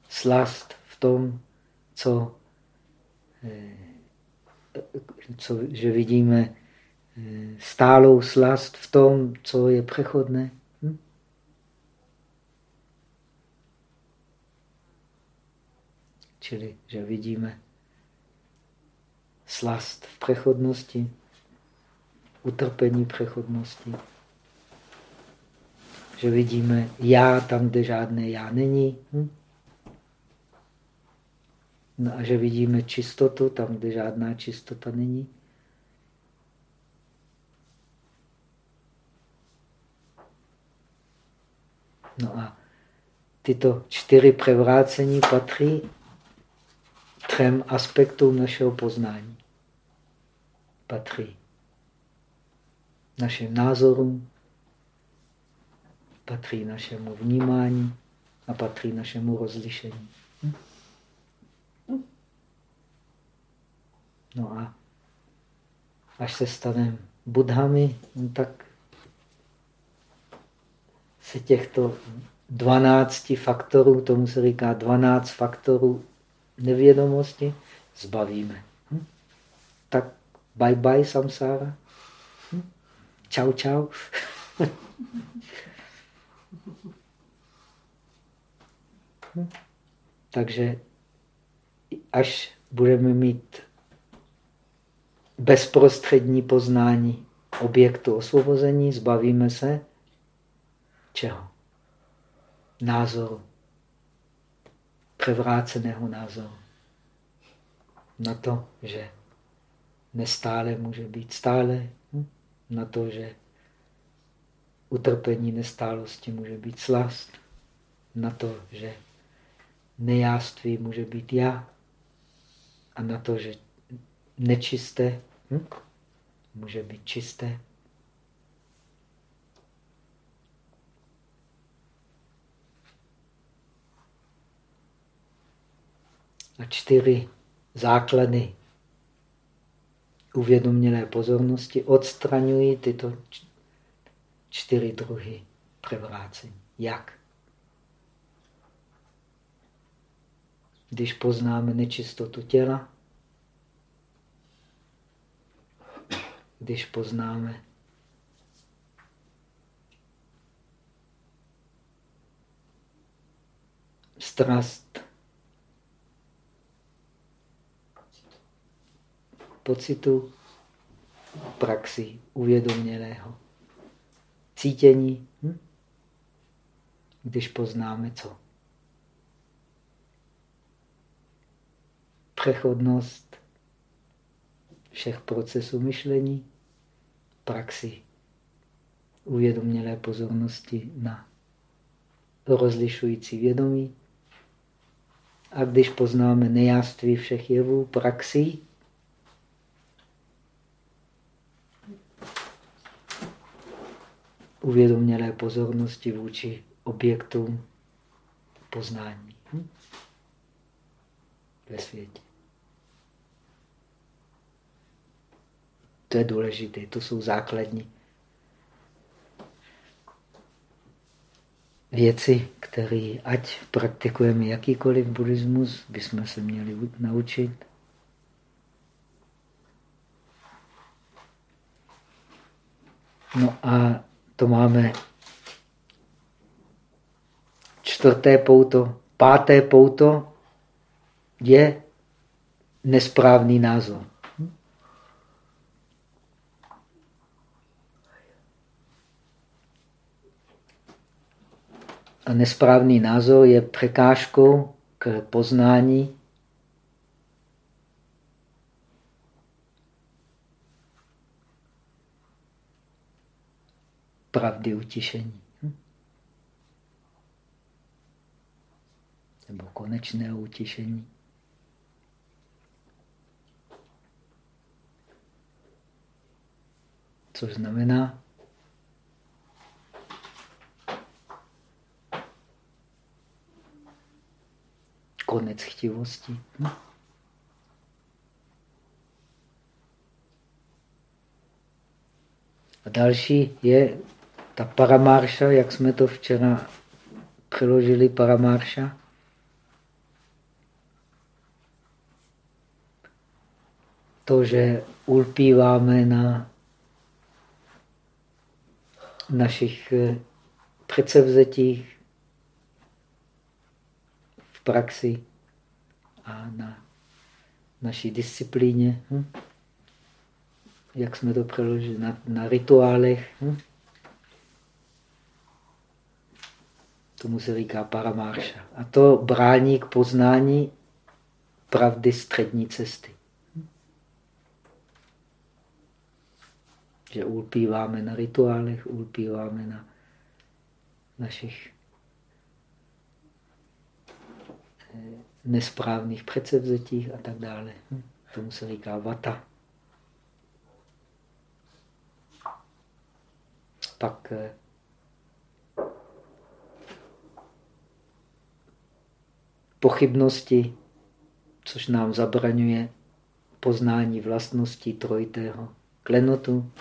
slast v tom, co, eh, co že vidíme eh, stálou slast v tom, co je přechodné. Čili, že vidíme slast v přechodnosti, utrpení přechodnosti. Že vidíme já tam, kde žádné já není. Hm? No a že vidíme čistotu tam, kde žádná čistota není. No a tyto čtyři převrácení patří třem aspektům našeho poznání. Patří našim názorům, patří našemu vnímání a patří našemu rozlišení. Hm? No a až se staneme budhami, no tak se těchto 12 faktorů, tomu se říká 12 faktorů nevědomosti, zbavíme. Hm? Tak bye bye samsára. Hm? Čau čau. hm? Takže až budeme mít bezprostřední poznání objektu osvobození, zbavíme se čeho? Názoru. Převráceného názoru. Na to, že nestále může být stále. Hm? Na to, že utrpení nestálosti může být slast. Na to, že nejáství může být já. A na to, že nečisté hm? může být čisté. A čtyři základy uvědomělé pozornosti odstraňují tyto čtyři druhy převrácení. Jak? Když poznáme nečistotu těla, když poznáme strast pocitu praxi uvědomělého cítění, hm? když poznáme co? Přechodnost všech procesů myšlení, praxi uvědomělé pozornosti na rozlišující vědomí. A když poznáme nejáství všech jevů, praxi, uvědomělé pozornosti vůči objektům poznání hm? ve světě. To je důležité, to jsou základní věci, které, ať praktikujeme jakýkoliv buddhismus, bychom se měli naučit. No a to máme čtvrté pouto. Páté pouto je nesprávný názor. A nesprávný názor je překážkou k poznání pravdy utišení. Hm? Nebo konečného utišení. Což znamená, konec chtivosti. Hm? A další je ta paramárša, jak jsme to včera přeložili, paramárša. To, že ulpíváme na našich eh, předsevzetích v praxi a na naší disciplíně. Hm? Jak jsme to přeložili? Na, na rituálech. Hm? Tomu se říká paramárša. A to brání k poznání pravdy střední cesty. Že ulpíváme na rituálech, ulpíváme na našich eh, nesprávných předsevzetích a tak dále. Hm? Tomu se říká vata. Pak pochybnosti, což nám zabraňuje poznání vlastností trojitého klenotu.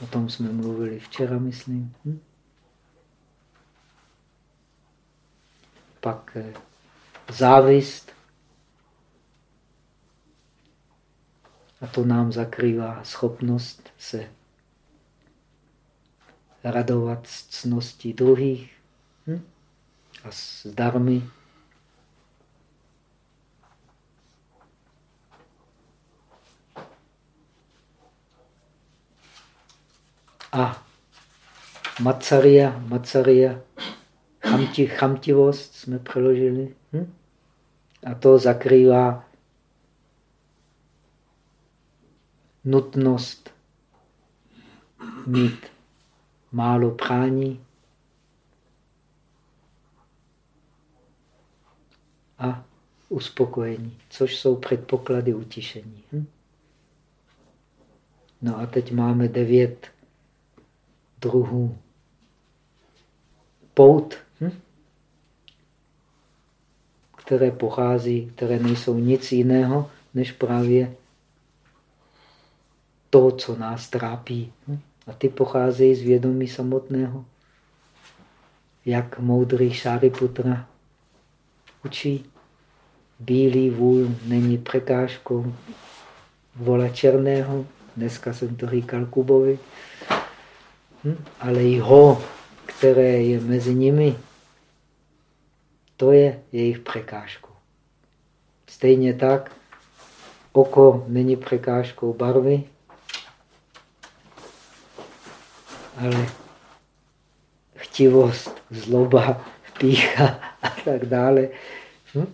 O tom jsme mluvili včera, myslím. Hm? Pak eh, závist. A to nám zakrývá schopnost se radovat z cností druhých? A s darmy. A Macaria, Macaria, chamti, chamtivost jsme přeložili. Hm? A to zakrývá nutnost mít málo prání a uspokojení, což jsou předpoklady utišení. Hm? No a teď máme devět druhů pout, hm? které pochází, které nejsou nic jiného, než právě to, co nás trápí. Hm? A ty pocházejí z vědomí samotného. Jak moudrý Šáriputra učí. Bílý vůl není překážkou vola černého. Dneska jsem to říkal Kubovi. Hm? Ale ho, které je mezi nimi, to je jejich překážkou. Stejně tak oko není překážkou barvy, ale chtivost, zloba, pícha a tak dále hm?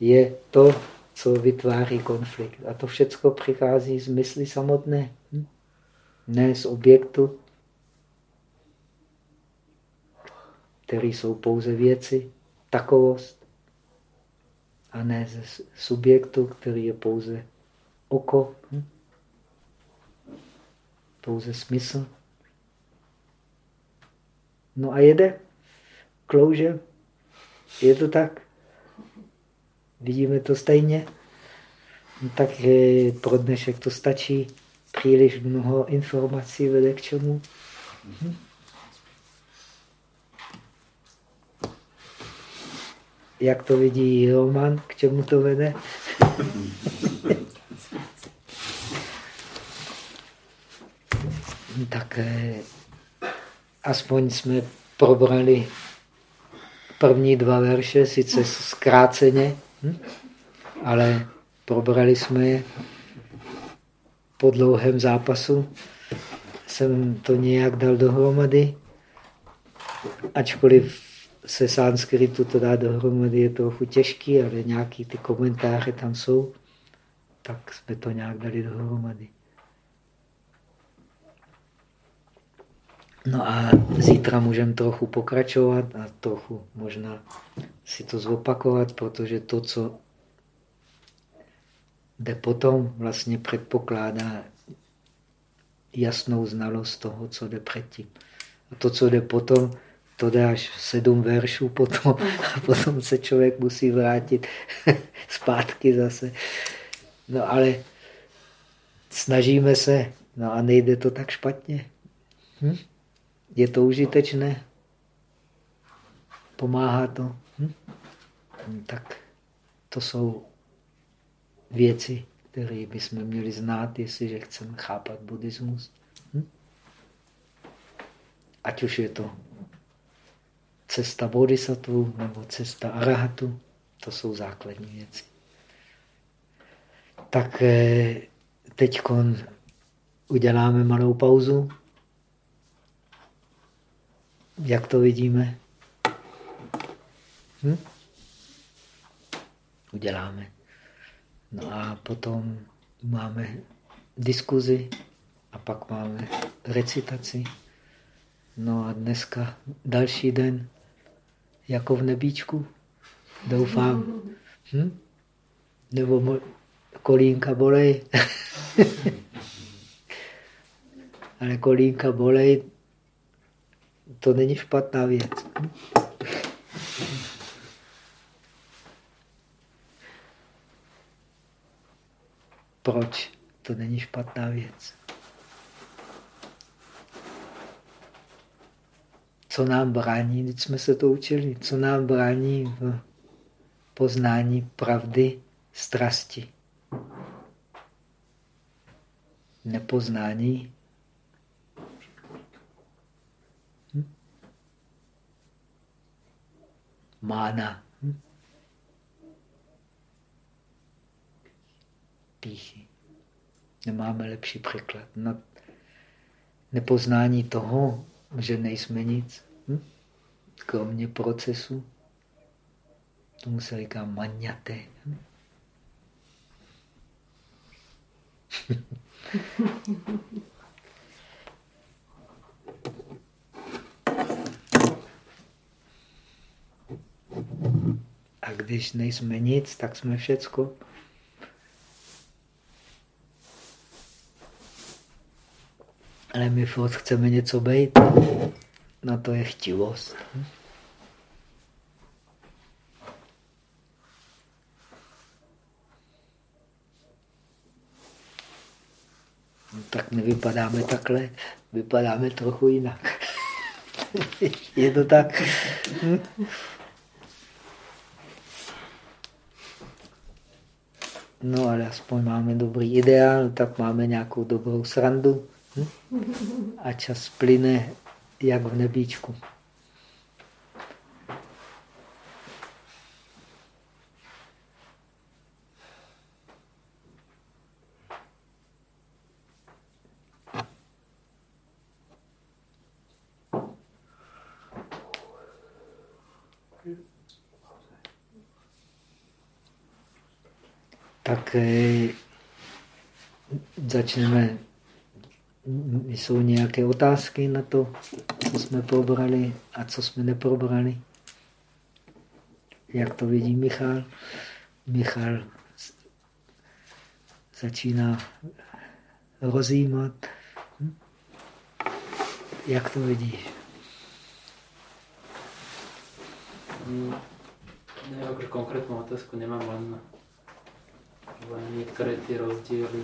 Je to, co vytváří konflikt. A to všechno přichází z mysli samotné, hm? ne z objektu, který jsou pouze věci takovost a ne ze subjektu, který je pouze oko, hm? pouze smysl. No a jede, klouže, je to tak? Vidíme to stejně? No tak pro dnešek to stačí. Příliš mnoho informací vede k čemu? Hm? Jak to vidí Roman? K čemu to vede? tak eh, aspoň jsme probrali první dva verše, sice zkráceně, hm? ale probrali jsme je po dlouhém zápasu. Jsem to nějak dal dohromady, ačkoliv se sanskritu to dá dohromady, je trochu těžký, ale nějaký ty komentáře tam jsou, tak jsme to nějak dali dohromady. No a zítra můžeme trochu pokračovat a trochu možná si to zopakovat, protože to, co jde potom, vlastně předpokládá jasnou znalost toho, co jde předtím. A to, co jde potom, to jde až sedm veršů potom a potom se člověk musí vrátit zpátky zase. No ale snažíme se, no a nejde to tak špatně. Hm? Je to užitečné? Pomáhá to? Hm? Tak to jsou věci, které bychom měli znát, jestliže chceme chápat buddhismus. Hm? Ať už je to cesta bodhisattva nebo cesta arahatu, to jsou základní věci. Tak eh, teď uděláme malou pauzu. Jak to vidíme? Hm? uděláme. No a potom máme diskuzi a pak máme recitaci. No a dneska další den jako v nebíčku. Doufám. Hm? Nebo kolínka bolej. Ale kolínka bolej, to není špatná věc. Proč? To není špatná věc. Co nám brání, když jsme se to učili, co nám brání v poznání pravdy strasti. Nepoznání hm? Mána. Píchy. Nemáme lepší překlad. No, nepoznání toho, že nejsme nic, hm? kromě procesu. Tomu se říká maňate. Hm? A když nejsme nic, tak jsme všecko. Ale my furt chceme něco být. Na to je chtivost. No, tak nevypadáme takhle, vypadáme trochu jinak. je to tak? No ale aspoň máme dobrý ideál, tak máme nějakou dobrou srandu. Hm? A čas plyne jak v nebíčku. Tak začneme. Jsou nějaké otázky na to, co jsme probrali a co jsme neprobrali? Jak to vidí Michal? Michal začíná rozjímat. Hm? Jak to vidíš? Hmm, ne, konkrétnu otázku nemám, len niektoré tie rozdiely,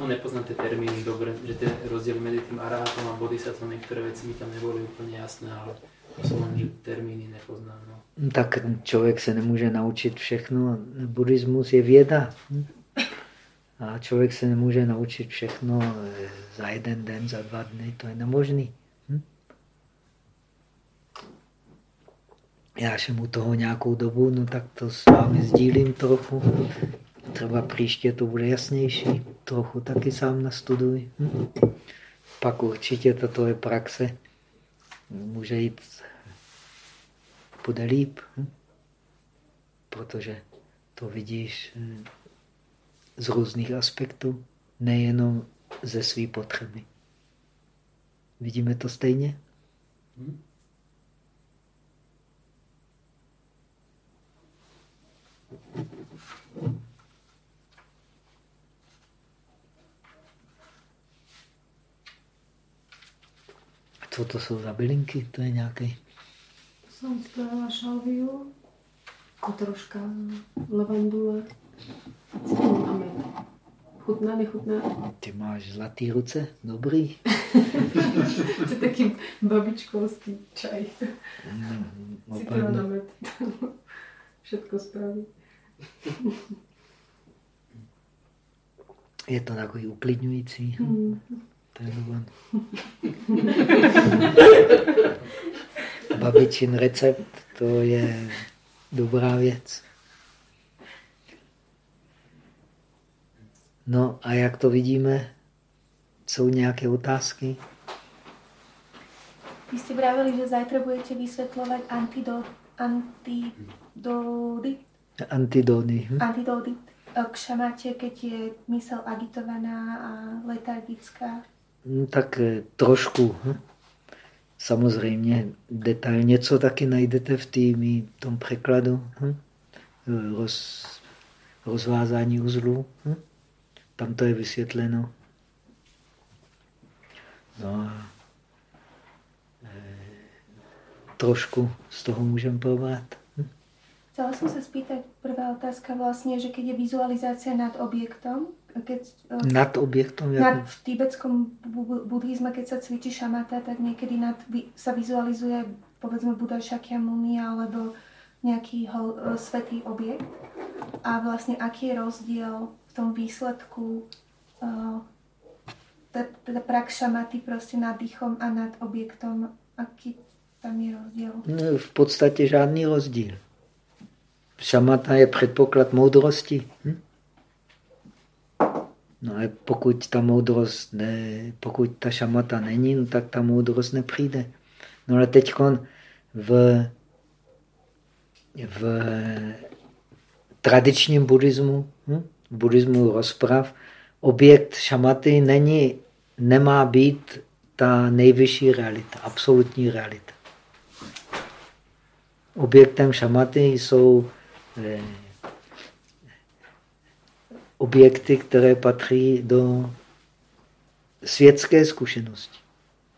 no nepoznám tie termíny dobre, že tie rozdiely medzi tým arátom a bodhisattvom, niektoré veci mi tam neboli úplně jasné, ale to jsou len, že termíny nepoznám. No. Tak člověk se nemůže naučit všechno. Buddhismus je věda. A člověk se nemůže naučit všechno za jeden den, za dva dny. To je nemožný. Já jsem u toho nějakou dobu, no tak to s vámi sdílím trochu. Třeba příště to bude jasnější. Trochu taky sám nastuduj. Hm? Pak určitě tato je praxe. Může jít, bude líp. Hm? Protože to vidíš hm, z různých aspektů, nejenom ze své potřeby. Vidíme to stejně? Hm? Co to jsou za bylinky? To je nějaký... Jsem spěla šalviu a troška lavandule a citron. Chutná, nechutná? Ty máš zlatý ruce? Dobrý. to je taký babičkovský čaj. Mm, citron a med. Všetko spraví. Je to takový uklidňující. Hmm. Je Babičin recept, to je dobrá věc. No a jak to vidíme? Jsou nějaké otázky? Vy jste vravili, že zajtra budete vysvětlovat antidody. Antidóny. Hm? Antidódy k šamáte, keď je mysel agitovaná a letargická? No, tak eh, trošku. Hm? Samozřejmě detail. Něco taky najdete v tým, tom překladu. Hm? Roz, rozvázání uzlů. Hm? Tam to je vysvětleno. No a e, trošku z toho můžeme probrat. Chcela som sa spýtať, prvá otázka vlastne, že keď je vizualizácia nad objektom, keď, e, nad objektom? Nad, v tibetskom buddhizme, keď sa cvičí šamata, tak niekedy nad, sa vizualizuje povedzme Buddha Shakyamuni alebo nejaký ho, e, svetý objekt. A vlastne aký je rozdiel v tom výsledku uh, teda prax šamaty prostě nad dýchom a nad objektom, aký tam je rozdíl? No, v podstatě žádný rozdíl. Šamata je předpoklad moudrosti. Hm? No a pokud ta moudrost ne, pokud ta šamata není, no tak ta moudrost nepřijde. No ale teď v, v tradičním buddhismu, hm? v buddhismu rozprav, objekt šamaty není, nemá být ta nejvyšší realita, absolutní realita. Objektem šamaty jsou Eh, objekty, které patří do světské zkušenosti,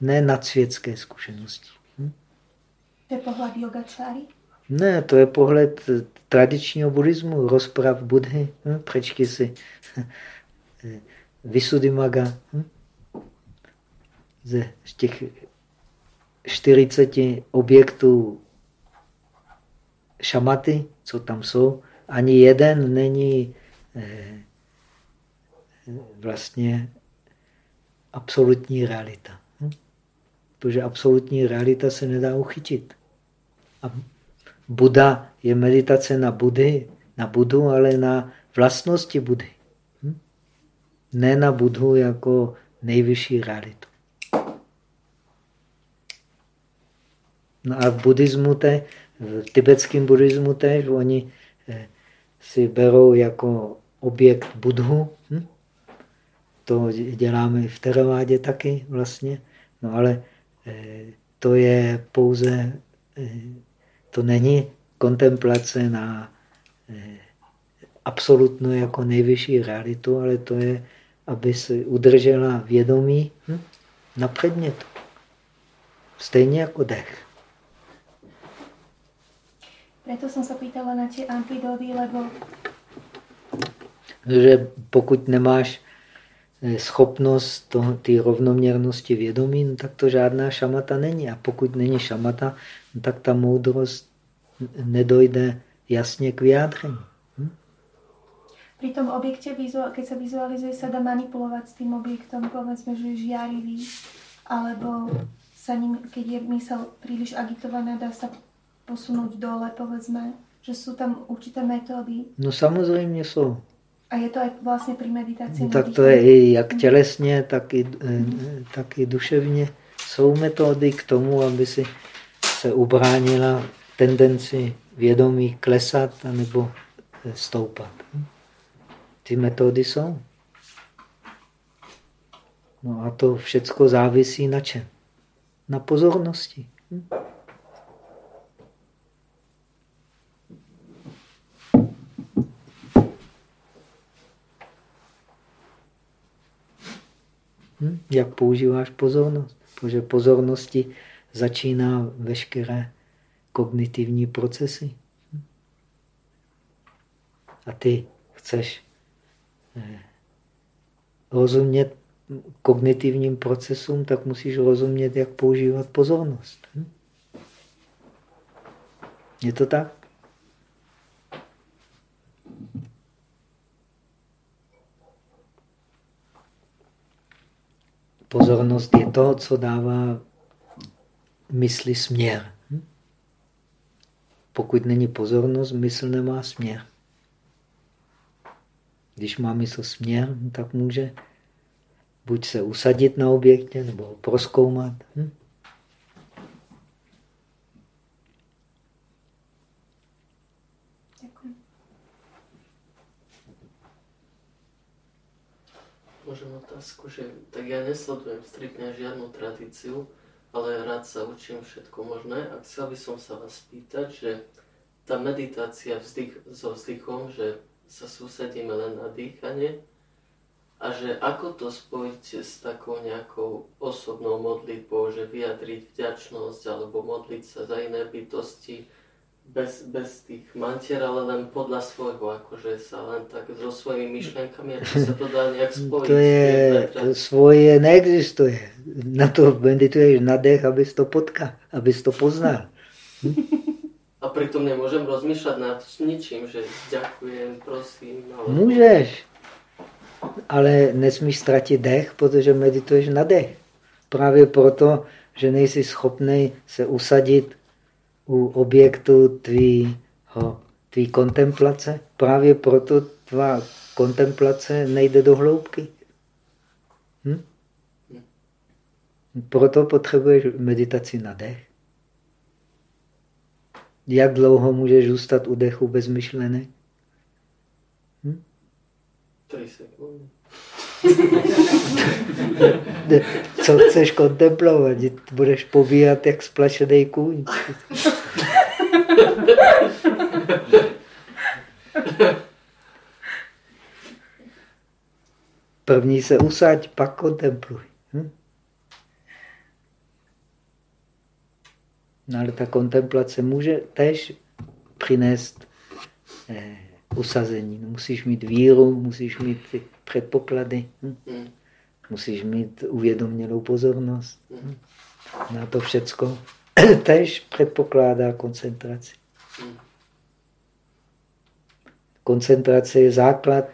ne nadsvětské zkušenosti. Hm? To je pohled yogačáry? Ne, to je pohled tradičního buddhismu, rozprav Budhy. Hm? Přečti si Visuddhimaga. Hm? Ze těch 40 objektů šamaty, co tam jsou, ani jeden není eh, vlastně absolutní realita. Hm? Protože absolutní realita se nedá uchytit. A Buda je meditace na Budhy, na Budu, ale na vlastnosti Budhy. Hm? Ne na Budhu jako nejvyšší realitu. No a v buddhismu te, v tibetském buddhismu tež oni eh, si berou jako objekt budhu. Hm? To děláme v teravádě taky vlastně. No ale eh, to je pouze, eh, to není kontemplace na absolutno jako nejvyšší realitu, ale to je, aby se udržela vědomí hm? na předmětu. Stejně jako dech. Preto som sa pýtala na tie antidódy, lebo... Že pokud nemáš eh, schopnost té rovnoměrnosti vědomí, no tak to žádná šamata není. A pokud není šamata, no tak ta moudrost nedojde jasně k vyjádření. Hm? Pri tom objekte, keď sa vizualizuje, sa dá manipulovať s tým objektom, povedzme, že je žiarivý, alebo sa ním, keď je mysel príliš agitovaná, dá sa posunout dole, povedzme, že jsou tam určité metody. No samozřejmě jsou. A je to vlastně při meditaci? No, tak to je i jak tělesně, tak i, eh, tak i duševně. Jsou metody k tomu, aby si se ubránila tendenci vědomí klesat nebo stoupat. Ty metody jsou. No a to všecko závisí na čem? Na pozornosti. Hm? Hm? Jak používáš pozornost? Protože pozornosti začíná veškeré kognitivní procesy. Hm? A ty chceš eh, rozumět kognitivním procesům, tak musíš rozumět, jak používat pozornost. Hm? Je to tak? Pozornost je to, co dává mysli směr. Hm? Pokud není pozornost, mysl nemá směr. Když má mysl směr, tak může buď se usadit na objektě, nebo proskoumat. Hm? Otázku, že tak ja nesledujem striktne žiadnu tradíciu, ale rád sa učím všetko možné a chcel by som sa vás spýtať, že tá meditácia vzdych, so vzdychom, že sa sústredíme len na dýchanie a že ako to spojíte s takou nejakou osobnou modlitbou, že vyjadriť vďačnosť alebo modliť sa za iné bytosti, bez, bez tých mantier, ale len podľa svojho, akože sa len tak so svojimi myšlenkami, ako sa to dá nejak spojiť. To je, svoje neexistuje. Na to medituješ na dech, abys to potkal, abys to poznal. A pritom nemôžem rozmýšľať nad ničím, že ďakujem, prosím. Ale... Můžeš, ale nesmíš ztratit dech, protože medituješ na dech. Právě proto, že nejsi schopný se usadit u objektu tvýho, tvý kontemplace. Právě proto tvá kontemplace nejde do hloubky. Hm? Proto potřebuješ meditaci na dech. Jak dlouho můžeš zůstat u dechu bez myšlenek? Hm? Co chceš kontemplovat? Budeš pobíhat jak splašený kůň. První se usaď, pak kontempluj. Hm? No ale ta kontemplace může tež přinést eh, usazení. No, musíš mít víru, musíš mít předpoklady. Hm? Hmm. Musíš mít uvědomělou pozornost. Hm? Na to všecko tež předpokládá koncentraci. Hmm. Koncentrace je základ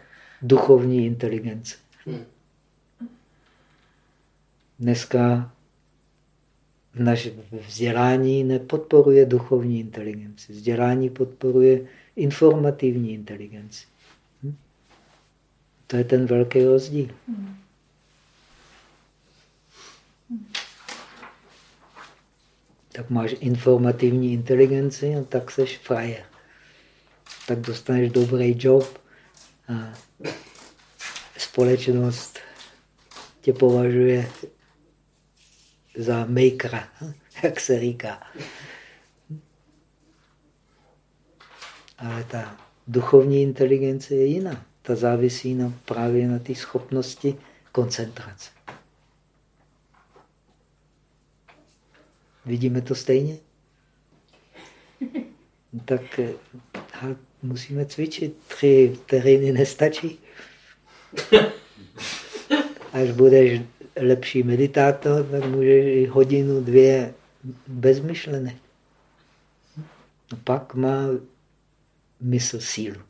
duchovní inteligence. Hmm. Dneska naše vzdělání nepodporuje duchovní inteligenci. Vzdělání podporuje informativní inteligenci. To je ten velký rozdíl. Tak máš informativní inteligenci, no tak seš frajer. Tak dostaneš dobrý job a společnost tě považuje za makera, jak se říká. Ale ta duchovní inteligence je jiná. Ta závisí na, právě na té schopnosti koncentrace. Vidíme to stejně? Tak eh, musíme cvičit. Tři vteřiny nestačí. Až budeš lepší meditátor, tak můžeš i hodinu, dvě bezmyšlené. No pak má mysl sílu.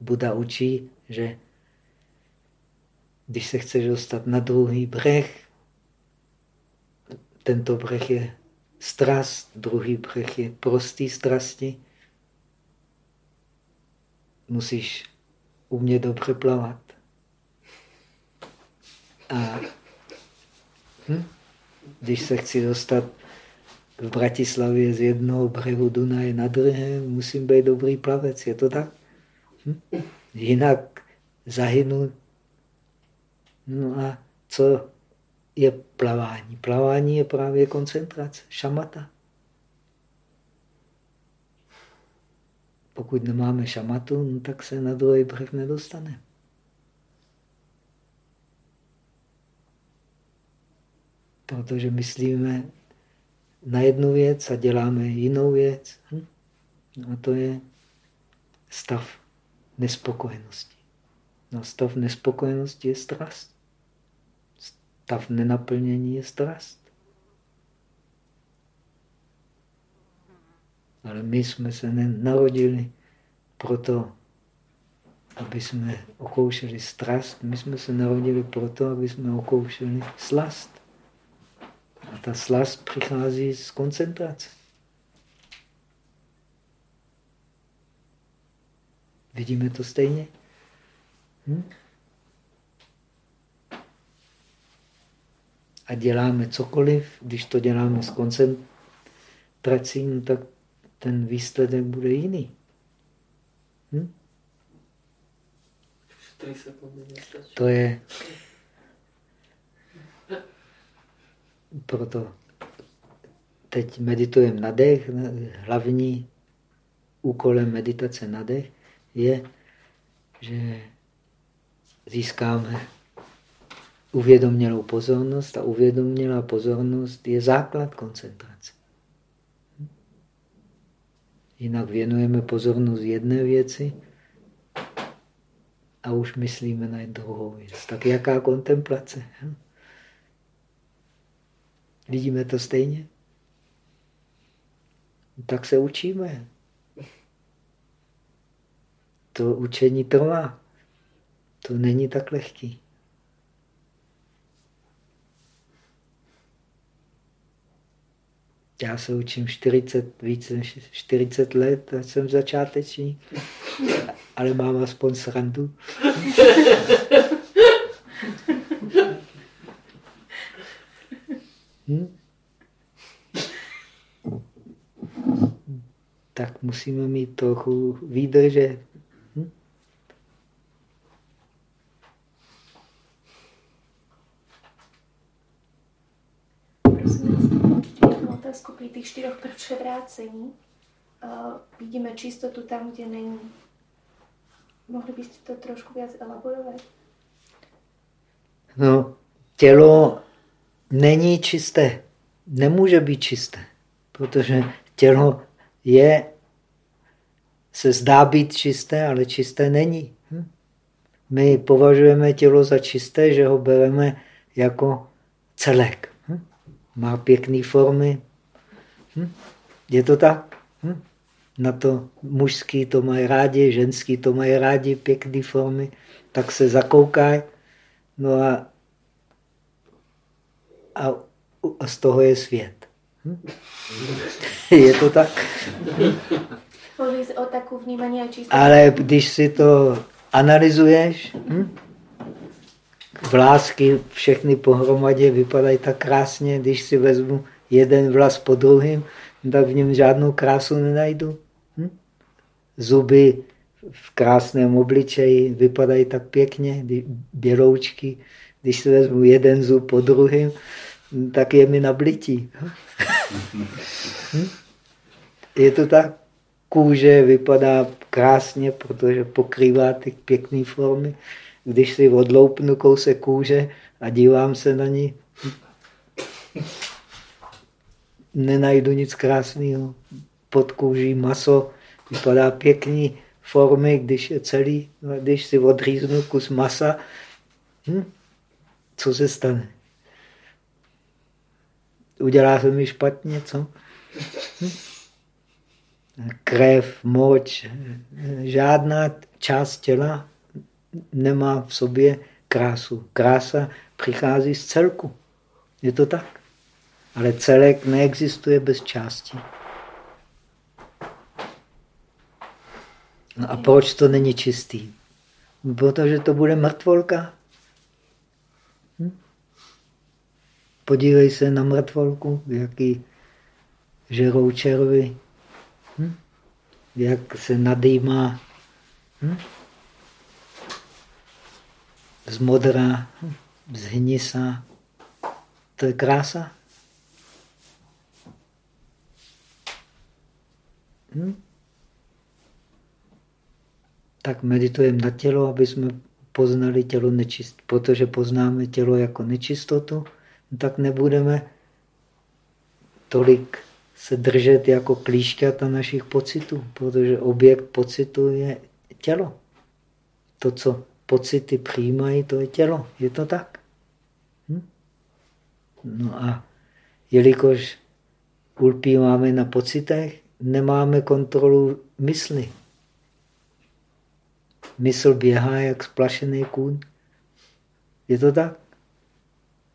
Buda učí, že když se chceš dostat na druhý břeh, tento břeh je strast, druhý břeh je prostý strasti, musíš umět dobře plavat. A hm? když se chci dostat v Bratislavě z jednoho břehu Dunaje na druhé, musím být dobrý plavec. Je to tak? Hm? Jinak zahynu. No a co je plavání? Plavání je právě koncentrace, šamata. Pokud nemáme šamatu, no tak se na druhý břeh nedostaneme. Protože myslíme na jednu věc a děláme jinou věc. Hm? No a to je stav nespokojenosti. No, stav nespokojenosti je strast. Stav nenaplnění je strast. Ale my jsme se narodili proto, aby jsme okoušeli strast. My jsme se narodili proto, aby jsme okoušeli slast. A ta slast přichází z koncentrace. Vidíme to stejně? Hm? A děláme cokoliv, když to děláme s koncentrací, no tak ten výsledek bude jiný. Hm? 3 sekundy nestačí. To je proto teď meditujeme na dech. Hlavní úkolem meditace na dech je, že získáme uvědomělou pozornost a uvědomělá pozornost je základ koncentrace. Jinak věnujeme pozornost jedné věci a už myslíme na druhou věc. Tak jaká kontemplace? Vidíme to stejně? Tak se učíme. To učení trvá. To není tak lehký. Já se učím 40, více než 40 let a jsem začáteční, ale mám aspoň srandu. Hm? Tak musíme mít trochu výdrže. Hm? Pri tých štyroch převrácení. Uh, vidíme čistotu tam, kde není. Mohli byste to trošku víc elaborovat? No, tělo není čisté. Nemůže být čisté, protože tělo je, se zdá být čisté, ale čisté není. Hm? My považujeme tělo za čisté, že ho bereme jako celek. Hm? Má pěkné formy, Hm? Je to tak? Hm? Na to mužský to mají rádi, ženský to mají rádi, pěkné formy, tak se zakoukají. No a, a, a z toho je svět. Hm? je to tak? o takovou vnímání a Ale když si to analyzuješ, hm? vlásky všechny pohromadě vypadají tak krásně, když si vezmu jeden vlas po druhém, tak v něm žádnou krásu nenajdu. Hm? Zuby v krásném obličeji vypadají tak pěkně, běloučky. Když si vezmu jeden zub po druhém, tak je mi nablití. Hm? Je to tak? Kůže vypadá krásně, protože pokrývá ty pěkné formy. Když si odloupnu kousek kůže a dívám se na ní, nenajdu nic krásného. Pod kůží maso vypadá pěkný formy, když je celý. No když si odříznu kus masa, hm, co se stane? Udělá se mi špatně, co? Hm? Krev, moč, žádná část těla nemá v sobě krásu. Krása přichází z celku. Je to tak? Ale celek neexistuje bez části. No a proč to není čistý? Protože to bude mrtvolka. Hm? Podívej se na mrtvolku, jaký žerou červy, hm? jak se nadýmá, hm? zmodrá, hm? zhnisa. To je krása. Hm? Tak meditujeme na tělo, aby jsme poznali tělo nečist. Protože poznáme tělo jako nečistotu, tak nebudeme tolik se držet jako klíšťata našich pocitů, protože objekt pocitu je tělo. To, co pocity přijímají, to je tělo. Je to tak? Hm? No a jelikož ulpíváme na pocitech, nemáme kontrolu mysli. Mysl běhá jak splašený kůň. Je to tak?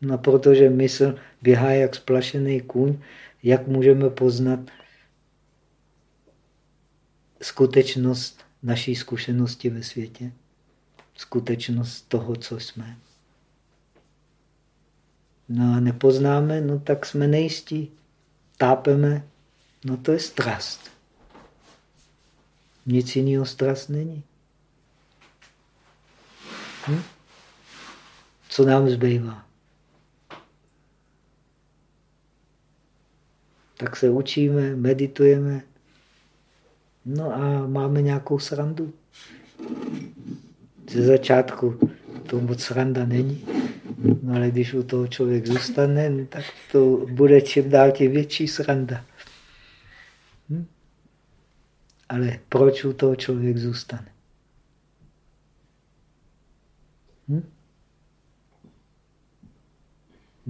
No protože mysl běhá jak splašený kůň, jak můžeme poznat skutečnost naší zkušenosti ve světě? Skutečnost toho, co jsme. No a nepoznáme, no tak jsme nejistí. Tápeme No to je strast. Nic jiného strast není. Hm? Co nám zbývá? Tak se učíme, meditujeme, no a máme nějakou srandu. Ze začátku to moc sranda není, no ale když u toho člověk zůstane, tak to bude čím dál tím větší sranda. Hm? Ale proč u toho člověk zůstane? Hm?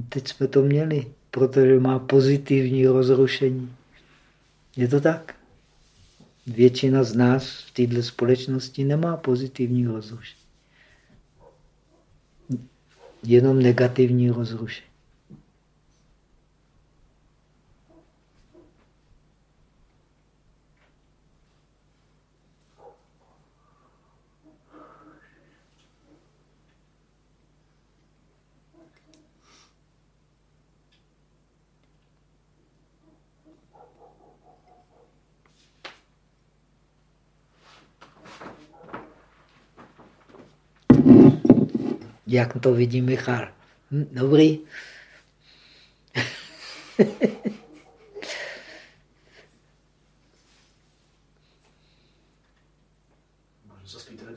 Teď jsme to měli, protože má pozitivní rozrušení. Je to tak? Většina z nás v této společnosti nemá pozitivní rozrušení. Jenom negativní rozrušení. Jak to vidí Michal. Hm, dobrý. Můžu se spýtať?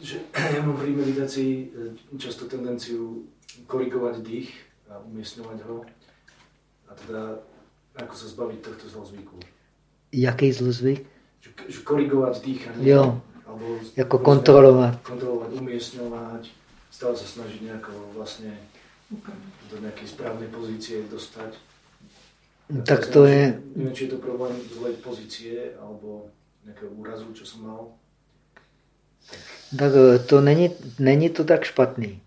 Že já mám pri meditaci eh, často tendenciu korigovať dých a umiestňovať ho. A teda, ako sa zbaviť tohto zlozvyku. Jaký zlozvyk? Že, korigovať dýchanie. Jo, Alebo jako kontrolovat. Kontrolovat, umiestňovať, stále sa snažiť nejako vlastne do nejakej správnej pozície dostať. Ja Tak to je, či je to problém zlej pozície alebo nejakého úrazu, čo som mal. tak eh, to není, není to tak špatný.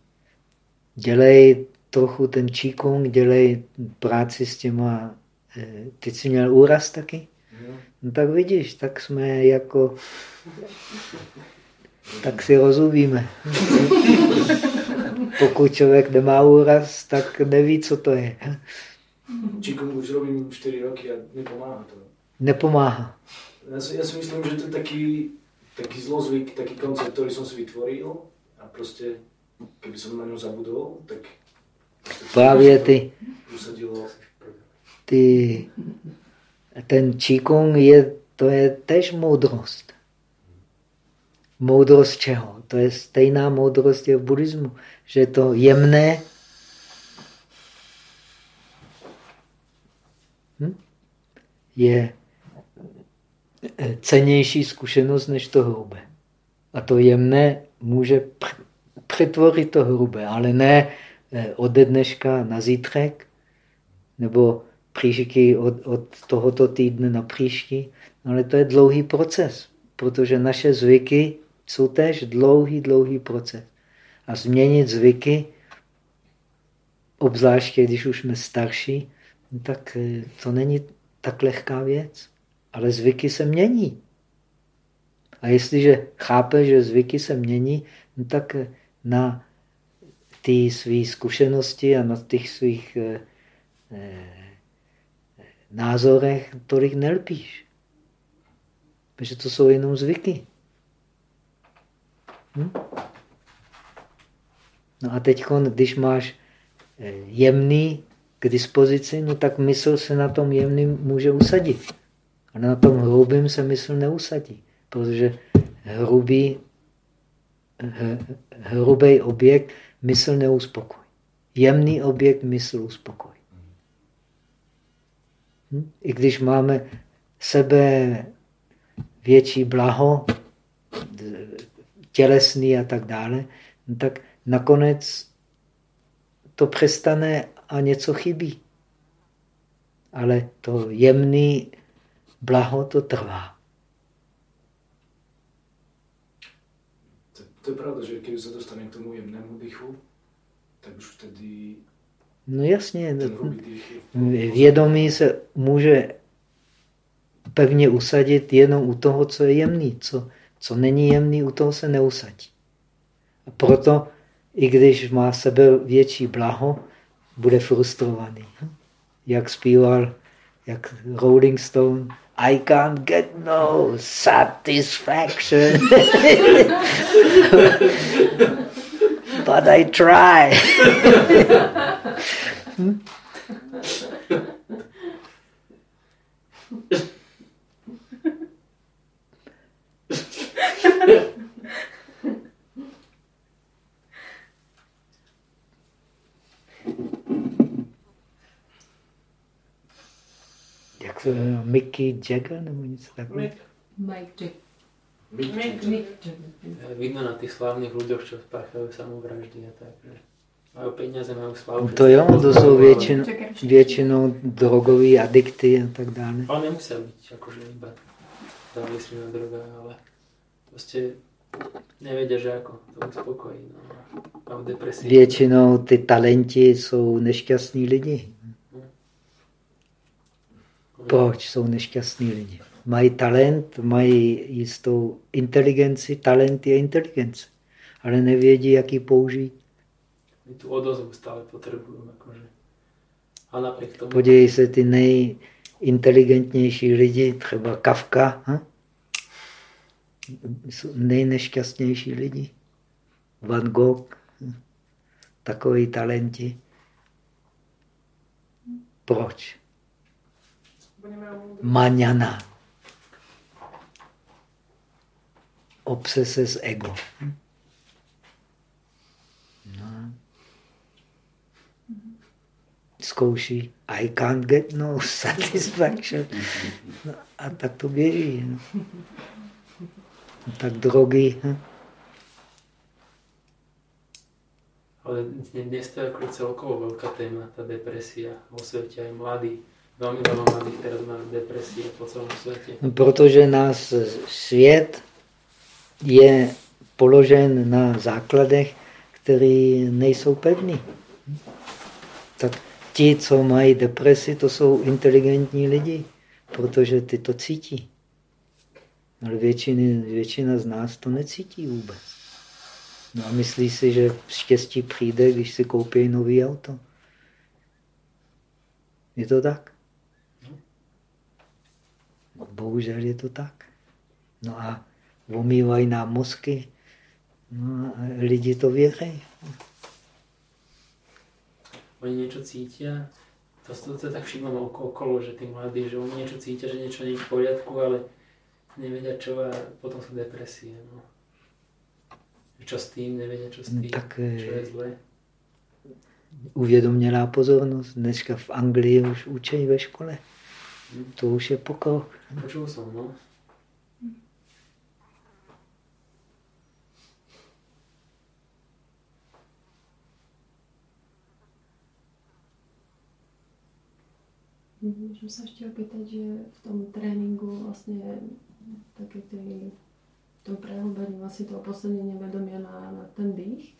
Dělej trochu ten číkung, dělej práci s těma, eh, ty jsi měl úraz taky? Mhm. No tak vidíš, tak jsme jako, tak si rozumíme. Pokud člověk nemá úraz, tak neví, co to je. Číkom už robím 4 roky a nepomáha to. Nepomáhá. Ja si, ja si myslím, že to je taký, taký zlozvyk, taký koncept, ktorý som si vytvoril a proste, keby som na ňom zabudol, tak proste to Právě sa ty, ty, ten číkung je, to je tež moudrost. Moudrost čeho? To je stejná moudrost je v buddhismu, že to jemné hm, je eh, cenější zkušenost než to hrubé. A to jemné může přetvorit to hrubé, ale ne eh, ode dneška na zítřek, nebo příšky od, od tohoto týdne na příští, ale to je dlouhý proces, protože naše zvyky jsou též dlouhý, dlouhý proces. A změnit zvyky, obzvláště když už jsme starší, tak eh, to není tak lehká věc. Ale zvyky se mění. A jestliže chápe, že zvyky se mění, no tak eh, na ty své zkušenosti a na těch svých eh, názorech tolik nelpíš. Protože to jsou jenom zvyky. Hm? No a teď, když máš eh, jemný k dispozici, no tak mysl se na tom jemným může usadit. A na tom hrubým se mysl neusadí, protože hrubý, hrubý objekt mysl neuspokojí. Jemný objekt mysl uspokojí. Hm? I když máme sebe větší blaho, tělesný a tak dále, no tak nakonec to přestane a něco chybí. Ale to jemný blaho to trvá. To, to je pravda, že keď sa dostane k tomu jemnému dýchu, tak už vtedy No jasně, je vědomí se může pevně usadit jenom u toho, co je jemný. Co, co není jemný, u toho se neusadí. A proto, i když má sebe větší blaho, bude frustrovaný. Jak zpíval, jak Rolling Stone. I can't get no satisfaction. But I try. hm? Jak se jmenuje? Mickey Jagger nebo něco takového? Mike Jack. Mick Mick Jagger. Vidno na tých slávnych ľuďoch, čo spáchajú samovraždy a tak. Že majú peniaze, majú slavu. To jo, to jsou většinou, většinou drogoví adikty a tak dále. Ale nemusia byť akože iba závislí na drogách, ale proste nevedia, že ako to uspokojí. No. Většinou ty talenti jsou nešťastní lidi. Proč jsou nešťastní lidi? Mají talent, mají jistou inteligenci, talent je inteligence, ale nevědí, jak ji použít. My tú odozvu stále potrebujú. Akože. A napriek tomu... Podívej se, ty nejinteligentnější lidi, třeba Kafka, hm? Jsou nejnešťastnější lidi. Van Gogh, takový talenti. Proč? Maňana. Obsese s ego. No. Zkouší. I can't get no satisfaction. No, a tak to běží. No. Tak drogy. Hm? Ale dnes to je ako celkovo veľká téma, tá depresia vo svete, aj mladí. Veľmi veľa mladých teraz má depresie po celom svete. No, protože nás svět je položen na základech, které nejsou pevný. Tak ti, co mají depresi, to jsou inteligentní lidi, protože ty to cítí. Ale většiny, většina z nás to necítí vůbec. No a myslí si, že štěstí přijde, když si koupí nový auto. Je to tak? No, bohužel je to tak. No a omývají nám mozky. No a lidi to věří. Oni niečo cítia, to, to tak všímam okolo, že tí mladí, že oni niečo cítia, že nie je v poriadku, ale nevedia čo a potom sú depresie. No. Čo s tým, nevedia čo s tým, Tak, čo je zlé. Uvědomělá pozornost. Dneska v Anglii už učí ve škole. To už je pokrok. Počul som, no. Môžem sa ešte opýtať, že v tom tréningu vlastne také tej, v tom prehlbení vlastne toho posadenia vedomia na, na ten dých,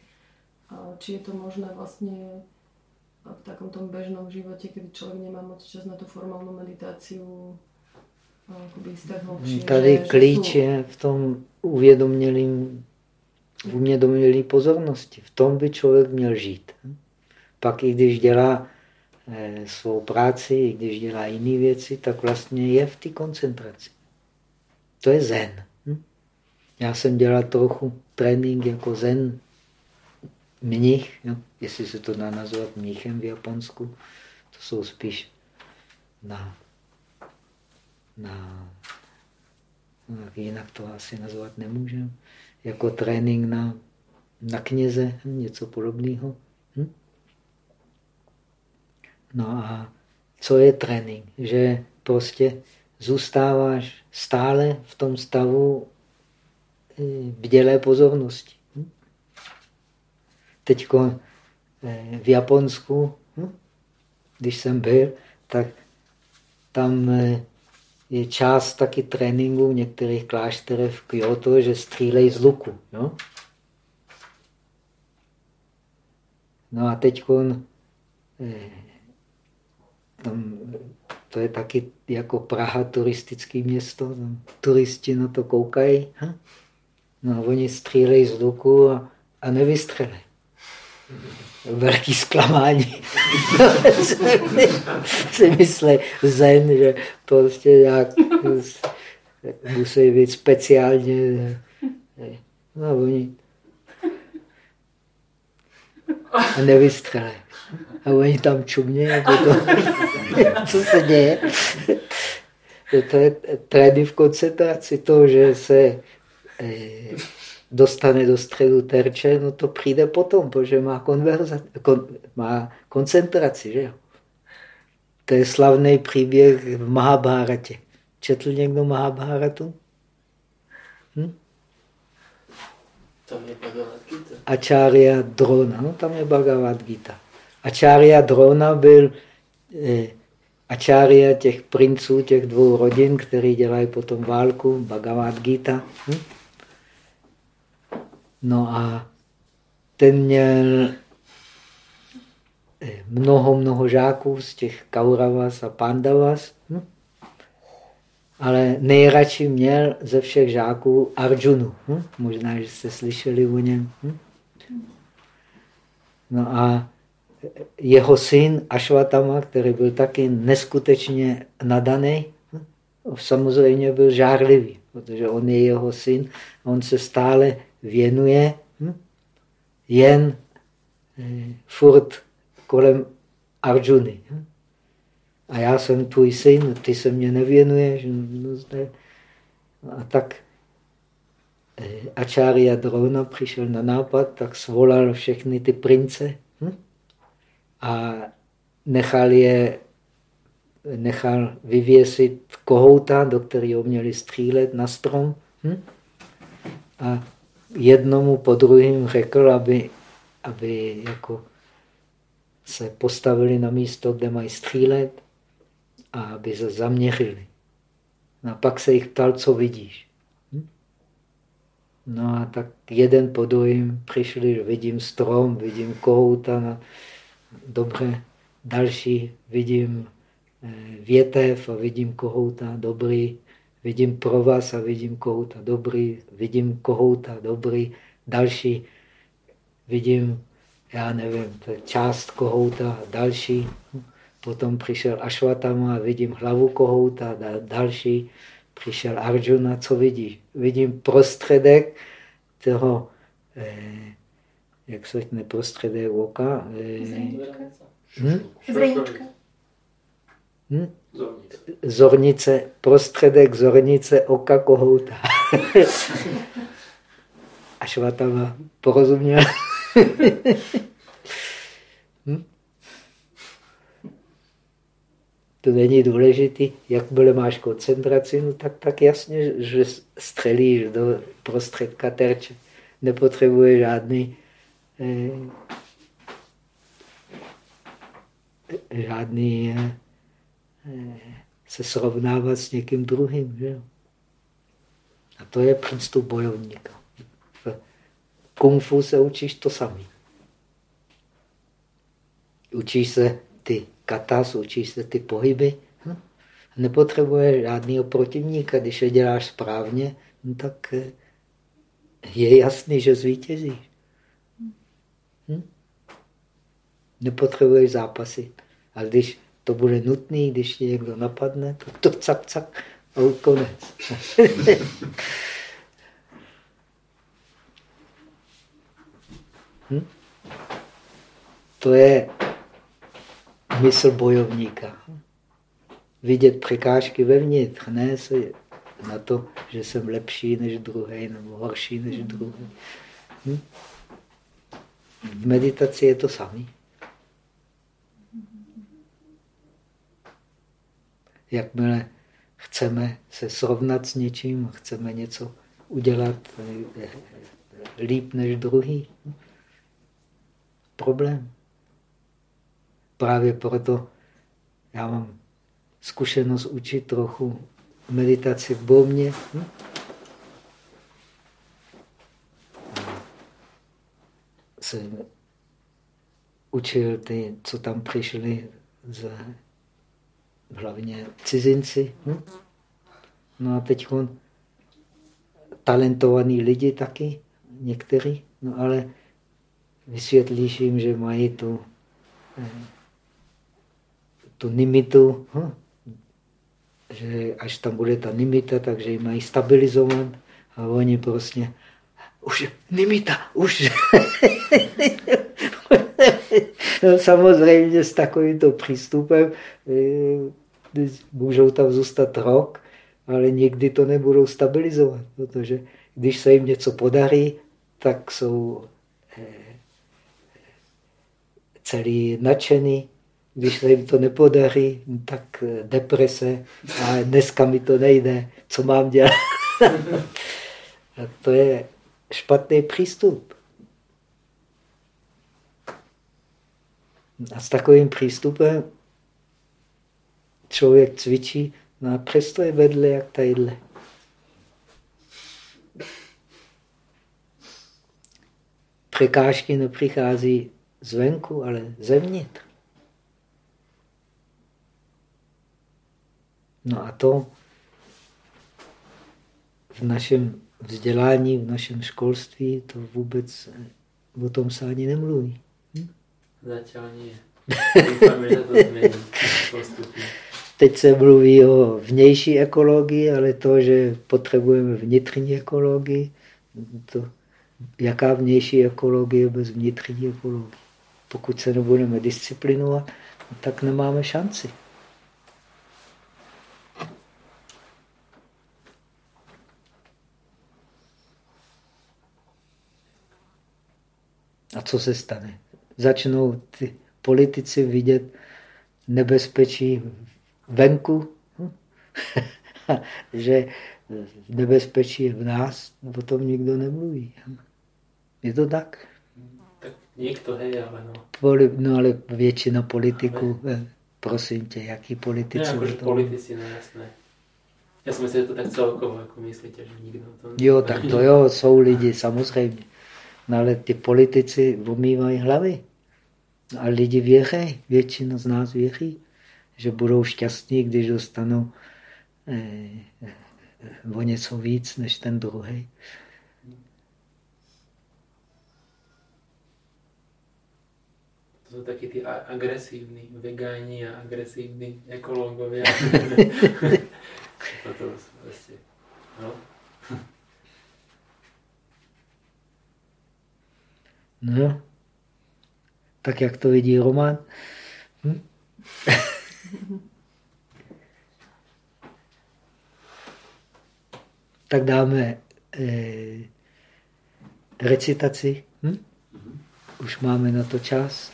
a či je to možné vlastne v takom tom bežnom živote, kedy človek nemá moc čas na tú formálnu meditáciu, akoby z toho hlbšie, Tady že, klíč že je v tom uvědomělým, uvědomělý pozornosti. V tom by člověk měl žít. Pak i když dělá eh, svou práci, i když dělá jiné věci, tak vlastně je v té koncentraci. To je zen. hm? Já jsem dělal trochu trénink jako zen mnich, jo? jestli se to dá nazvat mnichem v Japonsku. To jsou spíš na, na no, jinak to asi nazvat nemůžeme. Jako trénink na, na kněze, hm, něco podobného. Hm? No a co je trénink? Že prostě zůstáváš stále v tom stavu eh, bdělé pozornosti. Hm? Teď v Japonsku, hm? když jsem byl, tak tam eh, je část taky tréninku v některých klášterech v Kyoto, že střílej z luku. Jo? No a teď tam, to je taky jako Praha turistické město, turisti na to koukají. Hm? No a oni střílejí z luku a, a nevystřelí. velký zklamání. si myslí zen, že prostě nějak musí být speciálně. No, oni a nevystřelé. A oni tam čumě, a to, co se děje. To je trény v koncentraci, to, že se eh, dostane do středu terče, no to přijde potom, protože má, konverza, kon, má koncentraci. Že jo? To je slavný příběh v Mahabharatě. Četl někdo Mahabharatu? Hm? Tam je Bhagavad Gita. Acharya Drona, no tam je Bhagavad Gita. Acharya Drona byl eh, Acharya těch princů, těch dvou rodin, který dělají potom válku, Bhagavad Gita. Hm? No a ten měl eh, mnoho, mnoho žáků z těch Kauravas a Pandavas, hm? ale nejradši měl ze všech žáků Arjunu. Hm? Možná, že jste slyšeli o něm. No a jeho syn Ashwatama, který byl taky neskutečně nadaný, samozřejmě byl žárlivý, protože on je jeho syn, on se stále věnuje hm? jen eh, furt kolem Arjuny. Hm? A já jsem tvůj syn, ty se mě nevěnuješ. No, no a tak eh, Acharya Drona přišel na nápad, tak svolal všechny ty prince hm? A nechal je nechal vyvěsit kohouta, do kterého měli střílet na strom. Hm? A jednomu po druhém řekl, aby, aby jako se postavili na místo, kde mají střílet a aby se zaměřili. No a pak se jich ptal, co vidíš. Hm? No a tak jeden po druhém přišli, vidím strom, vidím kohouta, no, dobře, další vidím eh, větev a vidím kohouta, dobrý, vidím provaz a vidím kohouta, dobrý, vidím kohouta, dobrý, další, vidím, já nevím, část kohouta, další, Potom přišel Ashwatama, vidím hlavu kohouta, další. Přišel Arjuna, co vidíš? Vidím prostředek toho, eh, jak se řekne prostředek oka? Eh. Hm? Zrnička. Hm? Zornice. prostředek zornice oka kohouta. Ashwatama porozuměl. hm? to není důležité, jakmile máš koncentraci, no tak, tak jasně, že střelíš do prostředka terče. Nepotřebuje žádný žádný eh, eh, se srovnávat s někým druhým. Že? A to je přístup bojovníka. V kung fu se učíš to samý. Učíš se ty katas, učíš se ty pohyby. Hm? Nepotřebuješ žádného protivníka, když je děláš správně, no tak eh, je jasný, že zvítězíš. Hm? Nepotřebuješ zápasy. A když to bude nutné, když tě někdo napadne, to, to cak, cak a konec. hm? To je mysl bojovníka. Vidět překážky vevnitř, ne se na to, že jsem lepší než druhý nebo horší než druhý. Hm? V meditaci je to samý. Jakmile chceme se srovnat s něčím, chceme něco udělat líp než druhý, problém. Právě proto já mám zkušenost učit trochu meditaci v Bomě. Jsem učil ty, co tam přišli z hlavně cizinci. Hm? No a teď talentovaní lidi taky, někteří, no ale vysvětlíš jim, že mají tu, eh, tu nimitu, hm? že až tam bude ta nimita, takže ji mají stabilizovat a oni prostě už nimita, už. no, samozřejmě s takovýmto přístupem eh, můžou tam zůstat rok, ale nikdy to nebudou stabilizovat, protože když se jim něco podarí, tak jsou eh, celý nadšený. Když se jim to nepodarí, tak eh, deprese a dneska mi to nejde, co mám dělat. a to je špatný přístup. A s takovým přístupem člověk cvičí, no a přesto je vedle jak tadyhle. Překážky nepřichází zvenku, ale zevnitř. No a to v našem vzdělání, v našem školství, to vůbec o tom se ani nemluví. Hm? Zatím nie. Doufáme, že to změní postupně. Teď se mluví o vnější ekologii, ale to, že potřebujeme vnitřní ekologii, to, jaká vnější ekologie bez vnitřní ekologie? Pokud se nebudeme disciplinovat, tak nemáme šanci. A co se stane? Začnou ty politici vidět nebezpečí venku, že nebezpečí je v nás, o tom nikdo nemluví. Je to tak? Tak někdo, hej, ale no. Poli, no ale většina politiků, ale... prosím tě, jaký politici? Ne, jakože politici, no jasné. Já si myslím, že to tak celkovo, jako myslíte, že nikdo to... Jo, tak to jo, jsou lidi, samozřejmě. No ale ty politici omývají hlavy. A lidi věří, většina z nás věří, že budou šťastní, když dostanou eh, o něco víc než ten druhý. To jsou taky ty agresivní vegáni a agresivní ekologové. to vlastně, no. No, tak jak to vidí Roman. Hm? tak dáme eh, recitaci. Hm? Už máme na to čas.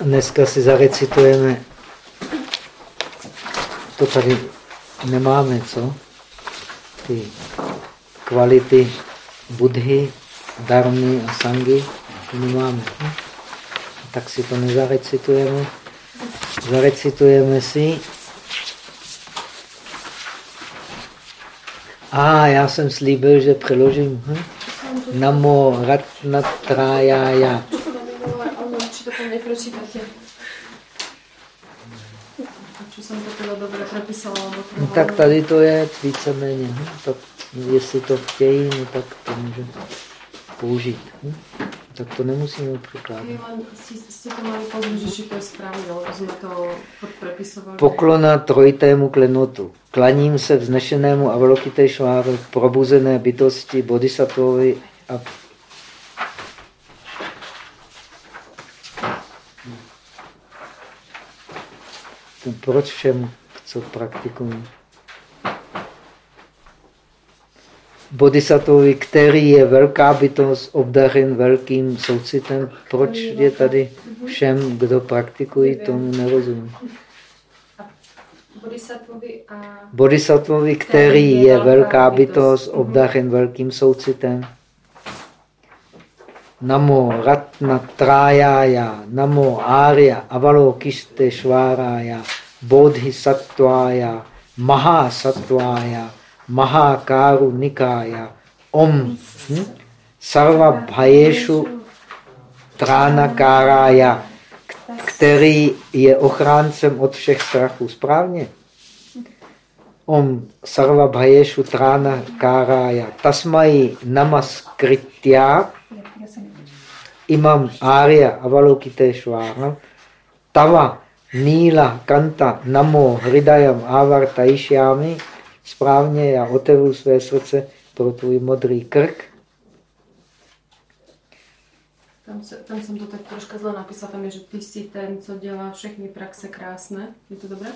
Dneska si zarecitujeme, to tady nemáme, co? Ty kvality Budhy, Darmy a Sangy, to nemáme. Hm? Tak si to nezarecitujeme. Zarecitujeme si. A já jsem slíbil, že přeložím. Hm? Namo Ratnatrayaya prečítate. Či som to teda dobre prepísala? No, tak tady to je víceméně. Hm? Tak jestli to chtějí, no, tak to může použít. Hm? Tak to nemusíme překládat. Poklona trojitému klenotu. Klaním se vznešenému Avalokiteshváru, probuzené bytosti Bodhisattvovi a proč všem, co praktikují. Bodhisattvovi, který je velká bytost, obdařen velkým soucitem, proč je tady všem, kdo praktikují, tomu nerozumí. Bodhisattvovi, který je velká bytost, obdařen velkým soucitem. Namo Ratna Trayaya, Namo Arya Avalokiste Mahasatvaya, Mahakarunikaya, Om Sarva Bhayeshu Tranakaraya, který je ochráncem od všech strachů. Správně. Om. Sarva bhajeshu trána kárája tasmaji namaskritya imam arya avalokiteshvara. Tava níla kanta namo hridayam avartaishyami správně já otevřu své srdce pro tvůj modrý krk tam, se, tam jsem to tak troška zle napísal, tam je, že ty jsi ten, co dělá všechny praxe krásné. Je to dobré?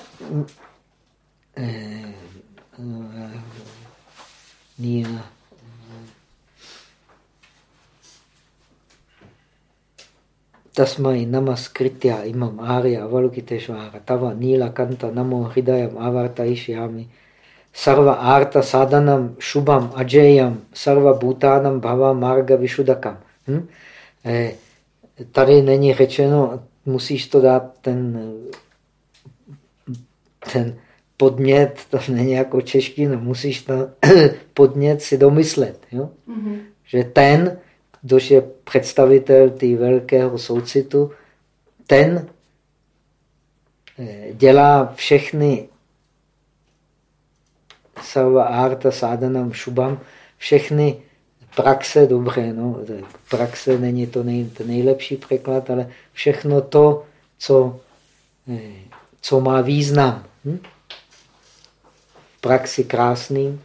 Níla. Tasmai namaskritya imam arya avalokiteshvara tava nila kanta namo hridayam avartaishyami sarva arta sadanam shubham ajayam sarva bhutanam bhava marga vishudakam. Hm? Eh, tady není řečeno, musíš to dát ten, ten podnět, to není jako češtinu, musíš to podnět si domyslet. Jo? Mm-hmm. Že ten, kdož je představitel té velkého soucitu, ten eh, dělá všechny sarva arta sádanam šubam, všechny praxe, dobře, no, praxe není to nej, ten nejlepší překlad, ale všechno to, co, eh, co má význam. Hm? praxi krásný.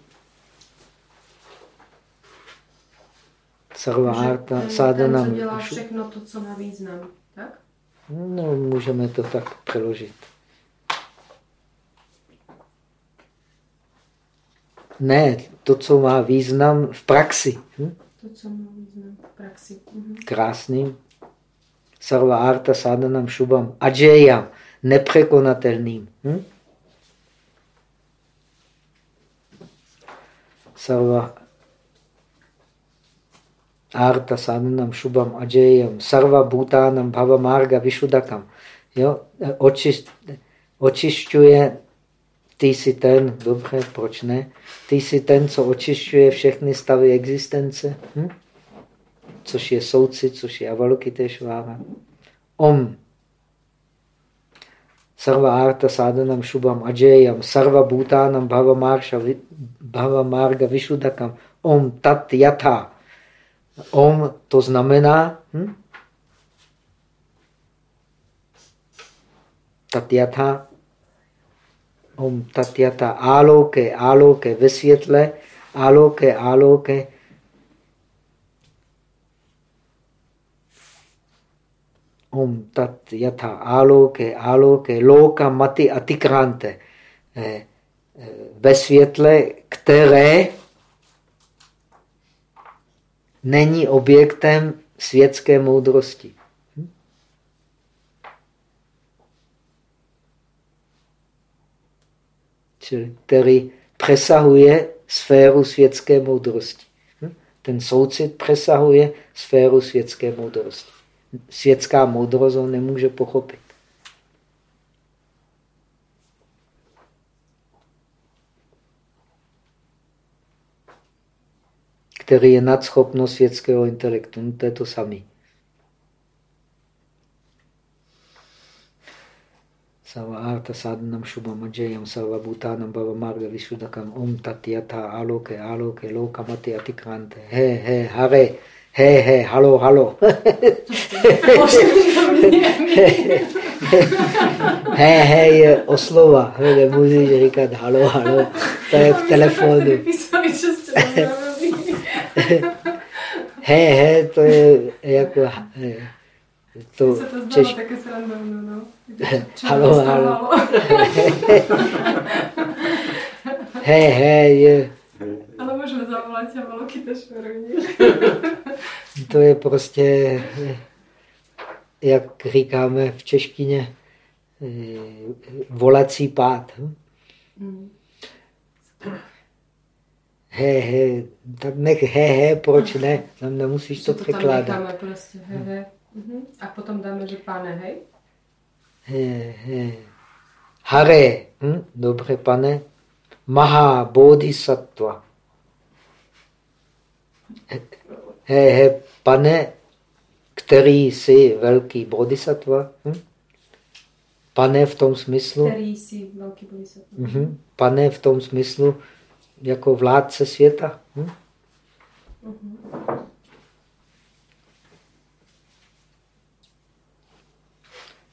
Sarvárta, sadhana. Ten, co dělá všechno to, co má význam, tak? No, můžeme to tak přeložit. Ne, to, co má význam v praxi. Hm? To, co má význam v praxi. Mhm. Krásným. Sarva arta sadhanam šubam. Ajayam. Nepřekonatelným. Hm? Sarva arta sadhanam šubam ajayam. Sarva bhutanam bhava marga vishudakam. Jo? Očišť, očišťuje ty jsi ten, dobře, proč ne? Ty jsi ten, co očišťuje všechny stavy existence, hm? což je souci, což je Avalokiteshvara. Om. Sarva arta sadhanam shubham ajayam, sarva bhutanam bhava, marsha, bhava marga vishudakam. Om tat yatha. Om to znamená, hm? tat yatha Om tatyata áloke, áloke ve světle, áloke, áloke. Om tat yata áloke, áloke, loka mati atikrante. Eh, eh, ve světle, které není objektem světské moudrosti. čili který přesahuje sféru světské moudrosti. Hm? Ten soucit přesahuje sféru světské moudrosti. Světská moudrost ho nemůže pochopit. Který je nad schopnost světského intelektu. No to je to samé. Sarva sadhanam shubham ajayam sarva bhutanam bhava marga vishudakam om tat yatha aloke aloke lokamati atikrante he he hare he he halo halo he he je oslova, nemusíš říkat halo halo, to je v telefonu. He he, to je jako to, se to češ... taky srandovno, no. halo, halo. hej, hej. Je. Ale můžeme zavolat a velký tešverovní. to je prostě, jak říkáme v češtině, volací pád. Mm. He, he, tak nech he, he, proč ne? Tam nemusíš to, to překládat. Tam necháme prostě, he, he. Uh-huh. A potom dáme, že pane, hej? He, he. Hare, hm? dobře, pane. Maha bodhisattva. He, he, pane, který jsi velký bodhisattva. Hm? Pane v tom smyslu, Který jsi velký bodhisattva. mhm, pane v tom smyslu jako vládce světa. Hm?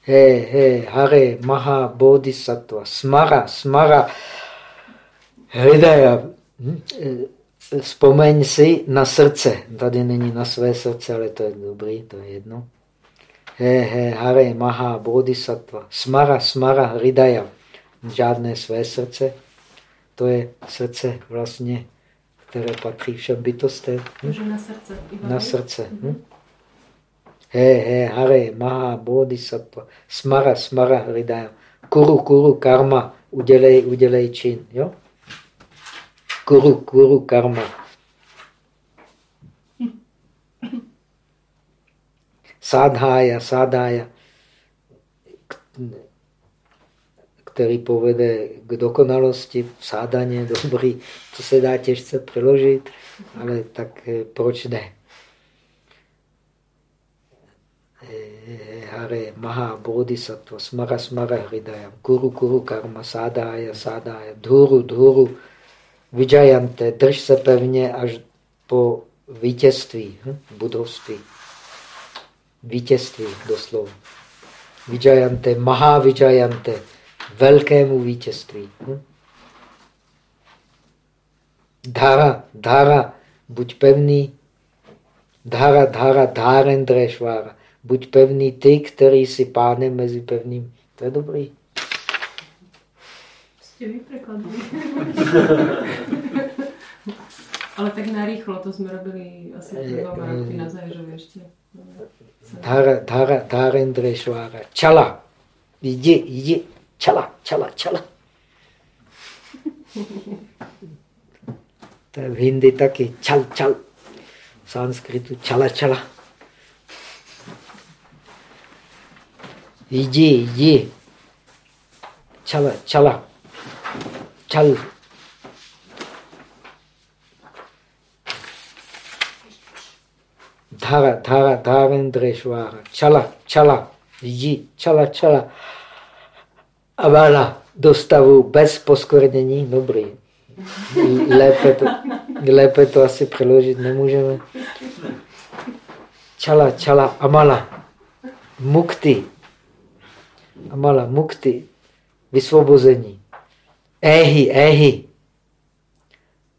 He, he, hare, maha, bodhisattva, smara, smara, hridaya. Hm? Eh, Vzpomeň si na srdce. Tady není na své srdce, ale to je dobrý, to je jedno. He, he, hare, maha, bodhisattva, smara, smara, hridaya. Žádné své srdce. To je srdce vlastně, které patří všem bytostem. Hm? Na srdce. Iba Na srdce. Hm? He, he, hare, maha, bodhisattva, smara, smara, hridaya. Kuru, kuru, karma, udělej, udělej čin. Jo? Kuru, kuru, karma. Sádhája, sádhája, který povede k dokonalosti, sádaně, dobrý, to se dá těžce přeložit, ale tak eh, proč ne? Eh, Hare Maha Bodhisattva Smara Smara Hridayam Guru Guru Karma Sádája Sádája Dhuru Dhuru Vijayante drž se pevně až po vítězství, hm? budovství. Vítězství doslova. Vijayante, Maha Vijayante, velkému vítězství. Hm? Dhara, dhara, buď pevný. Dhara, dhara, dhárendrešvára. Buď pevný ty, který jsi pánem mezi pevným. To je dobrý. Prekladali. Ale tak narýchlo to sme robili asi pred dvoma rokmi na Zaježovi ešte. Dhara, dhara, dhárendrešvára. Čala. Jdi, jdi. Čala, čala, čala. To je v hindi taky. Čal, čal. V sanskritu čala, čala. Jdi, jdi. Čala, čala. Čal. Dhara, dhara, dhárendrešvára. Čala, čala. Jdi, čala, čala. Avala do stavu bez poskvrnění, dobrý. Lépe to, lépe to asi přeložit nemůžeme. Čala, čala, amala, mukti. Amala, mukti, vysvobození. Ehi, ehi,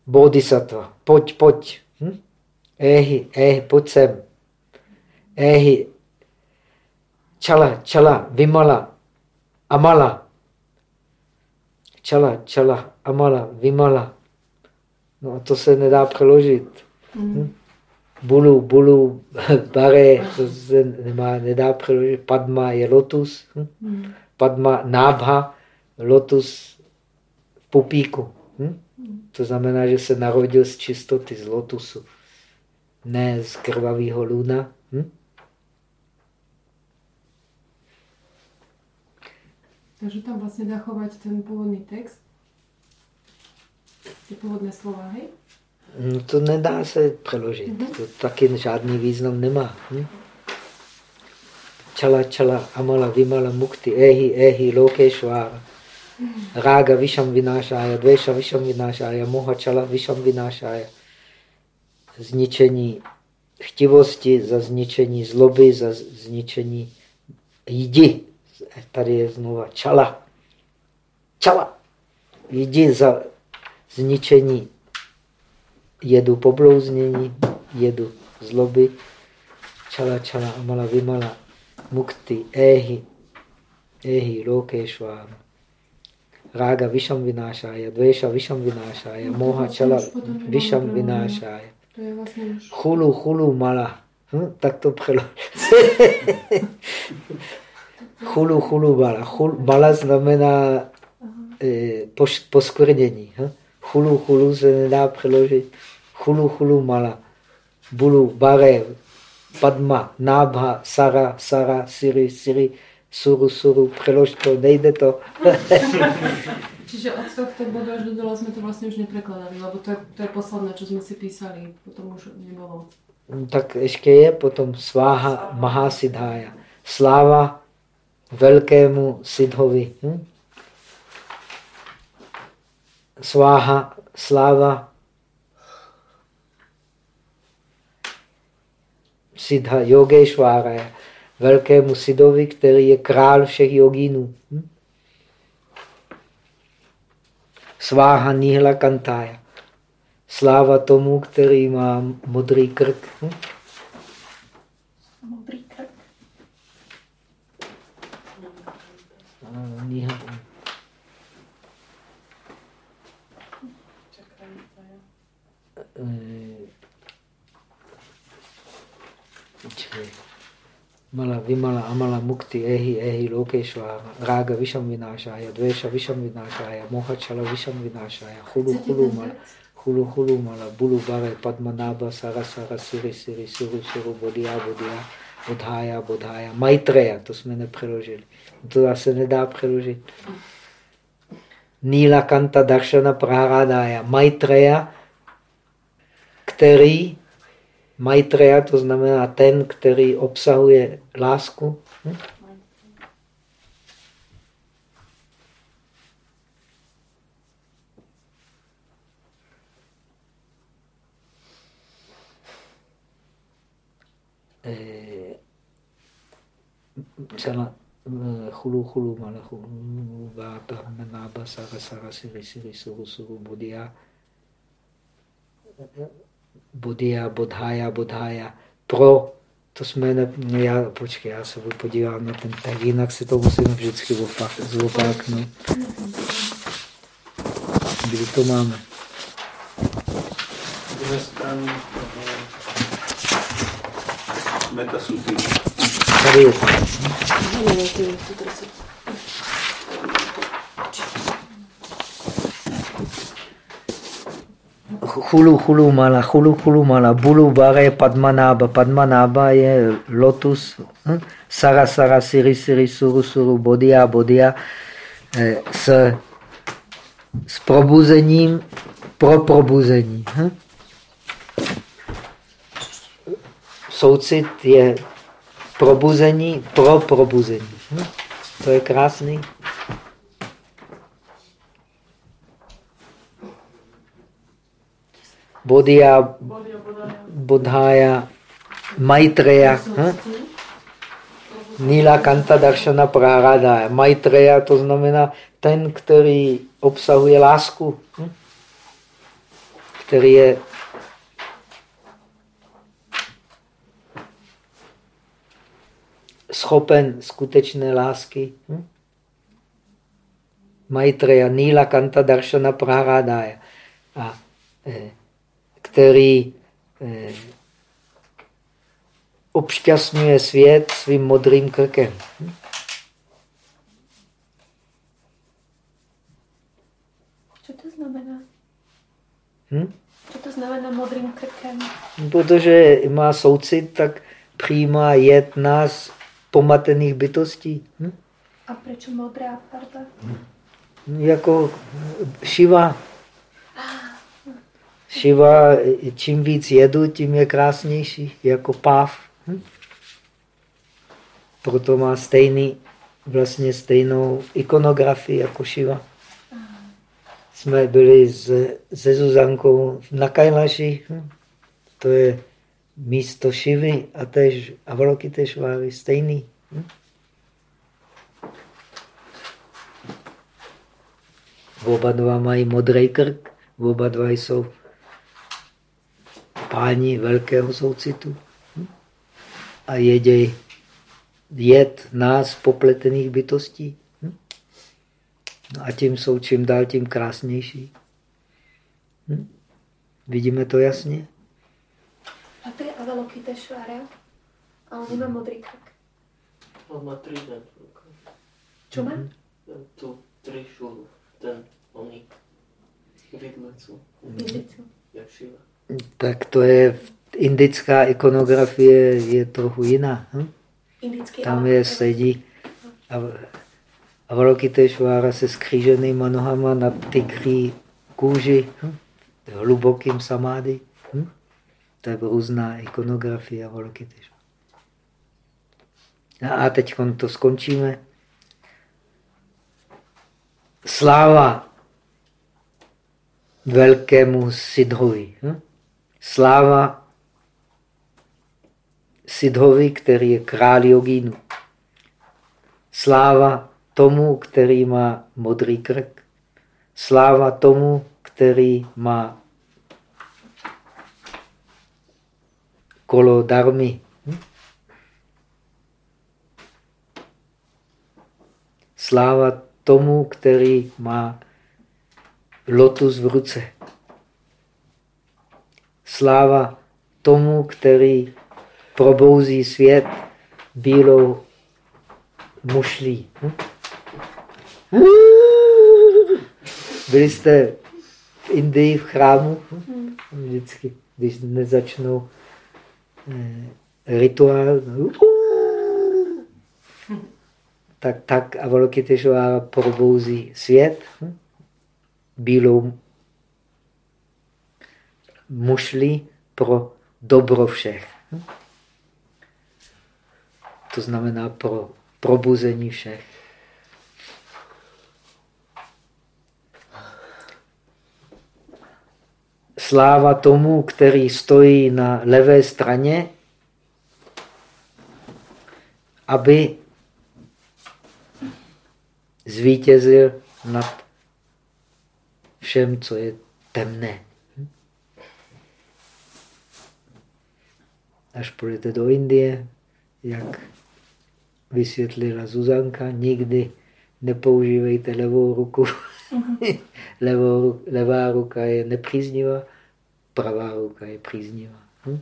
bodhisattva, pojď, pojď. Hm? Ehi, ehi, pojď sem. Ehi, čala, čala, vimala, amala. Čala, čala, amala, vimala. No a to se nedá přeložit. Hm? Bulu, bulu, bare, to se nemá, nedá přeložit. Padma je lotus. Hm? Padma, nábha, lotus v pupíku. Hm? To znamená, že se narodil z čistoty, z lotusu. Ne z krvavého luna. Hm? Takže tam vlastne dá chovať ten pôvodný text. Tie pôvodné slova, hej? No to nedá se přeložit. To taky žádný význam nemá. Hm? Čala, čala, amala, vimala, mukti, ehi, ehi, lokešvára. Rága vyšam vynášája, dveša vyšam vynášája, moha čala vyšam vynášája. Zničení chtivosti, za zničení zloby, za zničení jdi. Tady je znova čala. Čala. Jdi za zničení jedu poblouznění, jedu zloby, čala, čala, amala, vimala, mukti, ehi, ehi, lokešvám, rága, vyšam vynášája, dveša, vyšam vynášája, moha, čala, vyšam vynášája, To je vlastne už... chulu, chulu, mala. Hm, tak to přelo. chulu, chulu, mala. Chul, mala znamená eh, poš, poskvrnění. Hm? Chulu, chulu se nedá přeložit. Chulu, chulu, mala. Bulu, bare, padma, nábha, sara, sara, siri, siri, suru, suru, přelož to, nejde to. Čiže od tohto bodu až do dole sme to vlastne už neprekladali, lebo to je, to je posledné, čo sme si písali, potom už nebolo. tak ještě je potom sváha Mahasidhája. Sláva velkému Sidhovi. Hm? Sváha, sláva Siddha Yogeshvara, velkému Sidovi, který je král všech jogínů. Hm? Sváha Nihla Kantája. Sláva tomu, který má modrý krk. Hm? Modrý krk. Nihla. Mala Vimala Amala Mukti Ehi Ehi Lokeshvara Raga Visham Vinashaya Dvesha Visham Vinashaya Mohachala Visham Vinashaya Hulu Hulu Mala Hulu Hulu Mala Bulu Bare Padmanabha Sara Sara Siri Siri Suru Suru Bodhya Bodhya Bodhaya Bodhaya Maitreya, to jsme nepřeložili. To se nedá přeložit. Nila Kanta Darshana Praharadaya Maitreya, který Maitreya, to znamená ten, který obsahuje lásku. Hm? Celá chulu chulu chulu váta nába sara sara siri siri suru suru budia Bodhya, Bodhaya, Bodhaya, pro, to jsme, ne, já, počkej, já se podívám na ten tak, jinak si to musím vždycky zopáknout. Kdy to máme? Druhé strany metasuty. Tady je to. Chulu chulu mala, chulu chulu mala, bulu bare padmanaba. Padmanaba je lotus, hm? sara sara siri siri suru suru bodia bodia eh, s, s probuzením pro probuzení. Hm? Soucit je probuzení pro probuzení. Hm? To je krásný. Bodhya, Bodhaya, Maitreya, hm? Nila Kanta Darshana Praradaya. Maitreya to znamená ten, který obsahuje lásku, hm? který je schopen skutečné lásky. Hm? Maitreya, Nila Kanta Darshana Praradaya. A eh, který eh, obšťastňuje svět svým modrým krkem. Co to znamená? Hm? Co to znamená modrým krkem? Protože má soucit, tak přijímá jed nás pomatených bytostí. Hm? A proč modrá farba? Jako Šiva. Šiva, čím víc jedu, tím je krásnější, jako páv. Hm? Proto má stejný, vlastně stejnou ikonografii jako Šiva. Jsme byli s, se Zuzankou na Kajlaši, hm? to je místo Šivy a tež Avalokiteshváry, stejný. Hm? Oba dva mají modrý krk, oba dva jsou páni velkého soucitu hm? a jeděj jed nás popletených bytostí. Hm? No a tím jsou čím dál tím krásnější. Hm? Vidíme to jasně? A to je Avalokiteshvara a on nemá modrý krk. On má v ruke. Čo má? Tu trišulu, ten oný vidlecu, Indicu. jak Šiva. Tak to je, indická ikonografie je trochu jiná. Hm? Indický Tam je sedí Avalokiteshvára se skříženýma nohama na tygří kůži, hm? hlubokým samády. To je různá ikonografie Avalokiteshvára. A teď to skončíme. Sláva velkému Sidhovi. Hm? Sláva Sidhovi, který je král jogínu. Sláva tomu, který má modrý krk. Sláva tomu, který má kolo darmy. Hm? Sláva tomu, který má lotus v ruce. Sláva tomu, který probouzí svět bílou mušlí. Hm? Byli jste v Indii v chrámu? Hm? Vždycky, když nezačnou rituál, tak, tak Avalokiteshvara probouzí svět bílou mušlí pro dobro všech. To znamená pro probuzení všech. Sláva tomu, který stojí na levé straně, aby zvítězil nad všem, co je temné. Až půjdete do Indie, jak vysvětlila Zuzanka, nikdy nepoužívejte levou ruku. Mhm. Levou, levá ruka je nepříznivá, pravá ruka je příznivá. Hm?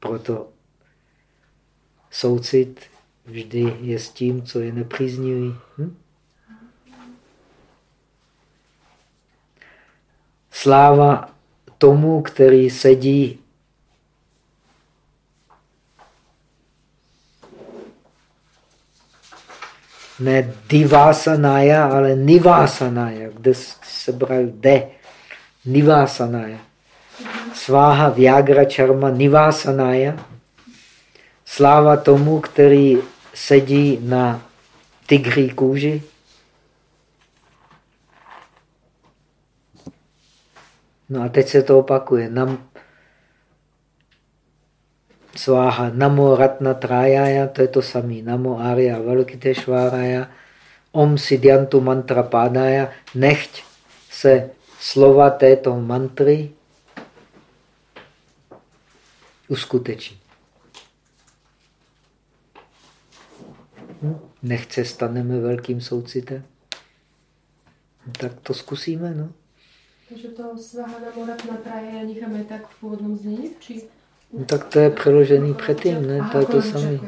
Proto soucit vždy je s tím, co je nepříznivý. Hm? Sláva tomu, který sedí ne divásanája, ale nivásanája, kde se bral de, nivásanája. Sváha Viagra Charma nivásanája. Sláva tomu, který sedí na tygří kůži. No a teď se to opakuje. Nam, sváha namo ratna trájája, to je to samé. Namo arya valokiteshvárája, om sidyantu mantra pádája, nechť se slova této mantry uskuteční. Nechce staneme velkým soucitem? Tak to zkusíme, no. Takže to Svahana Moratna Traja necháme tak v původnom znění? Či... No, tak to je přeložený předtím, ne? to je to samé.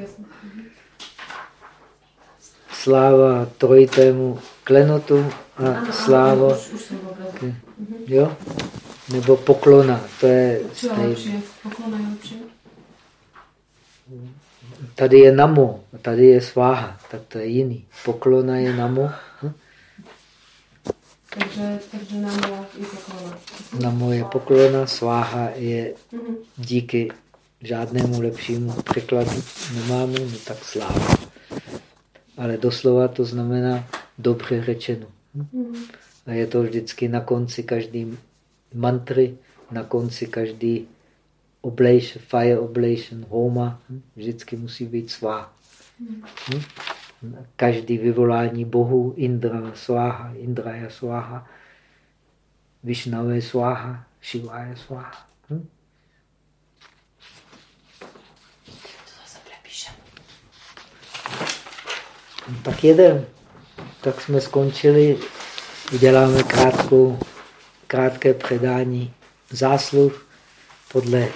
Sláva trojitému klenotu a sláva... Jo? Nebo poklona, to je stejné. Tady je namo, tady je sváha, tak to je jiný. Poklona je namo. Hm? Takže, takže namo je poklona. Namo je poklona, sváha je mhm. díky žádnému lepšímu překladu nemáme, no tak sláva. Ale doslova to znamená dobře řečeno. A je to vždycky na konci každý mantry, na konci každý oblation, fire oblation, homa, vždycky musí být svá. Hm? Každý vyvolání bohu, Indra sváha, Indra je sváha, Višnava je sváha, Shiva je sváha. Hm? No, tak jedem. Tak jsme skončili. Uděláme krátkou, krátké předání zásluh podle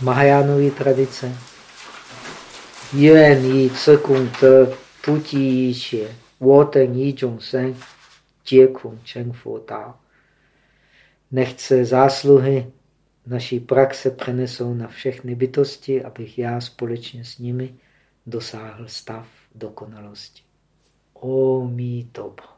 Mahajánové tradice. Yuan yi ce kung te pu yi xie, wo ten yi zhong sen, jie kung cheng fu dao. Nechce zásluhy naší praxe přenesou na všechny bytosti, abych já společně s nimi dosáhl stav dokonalosti. O mí tobo.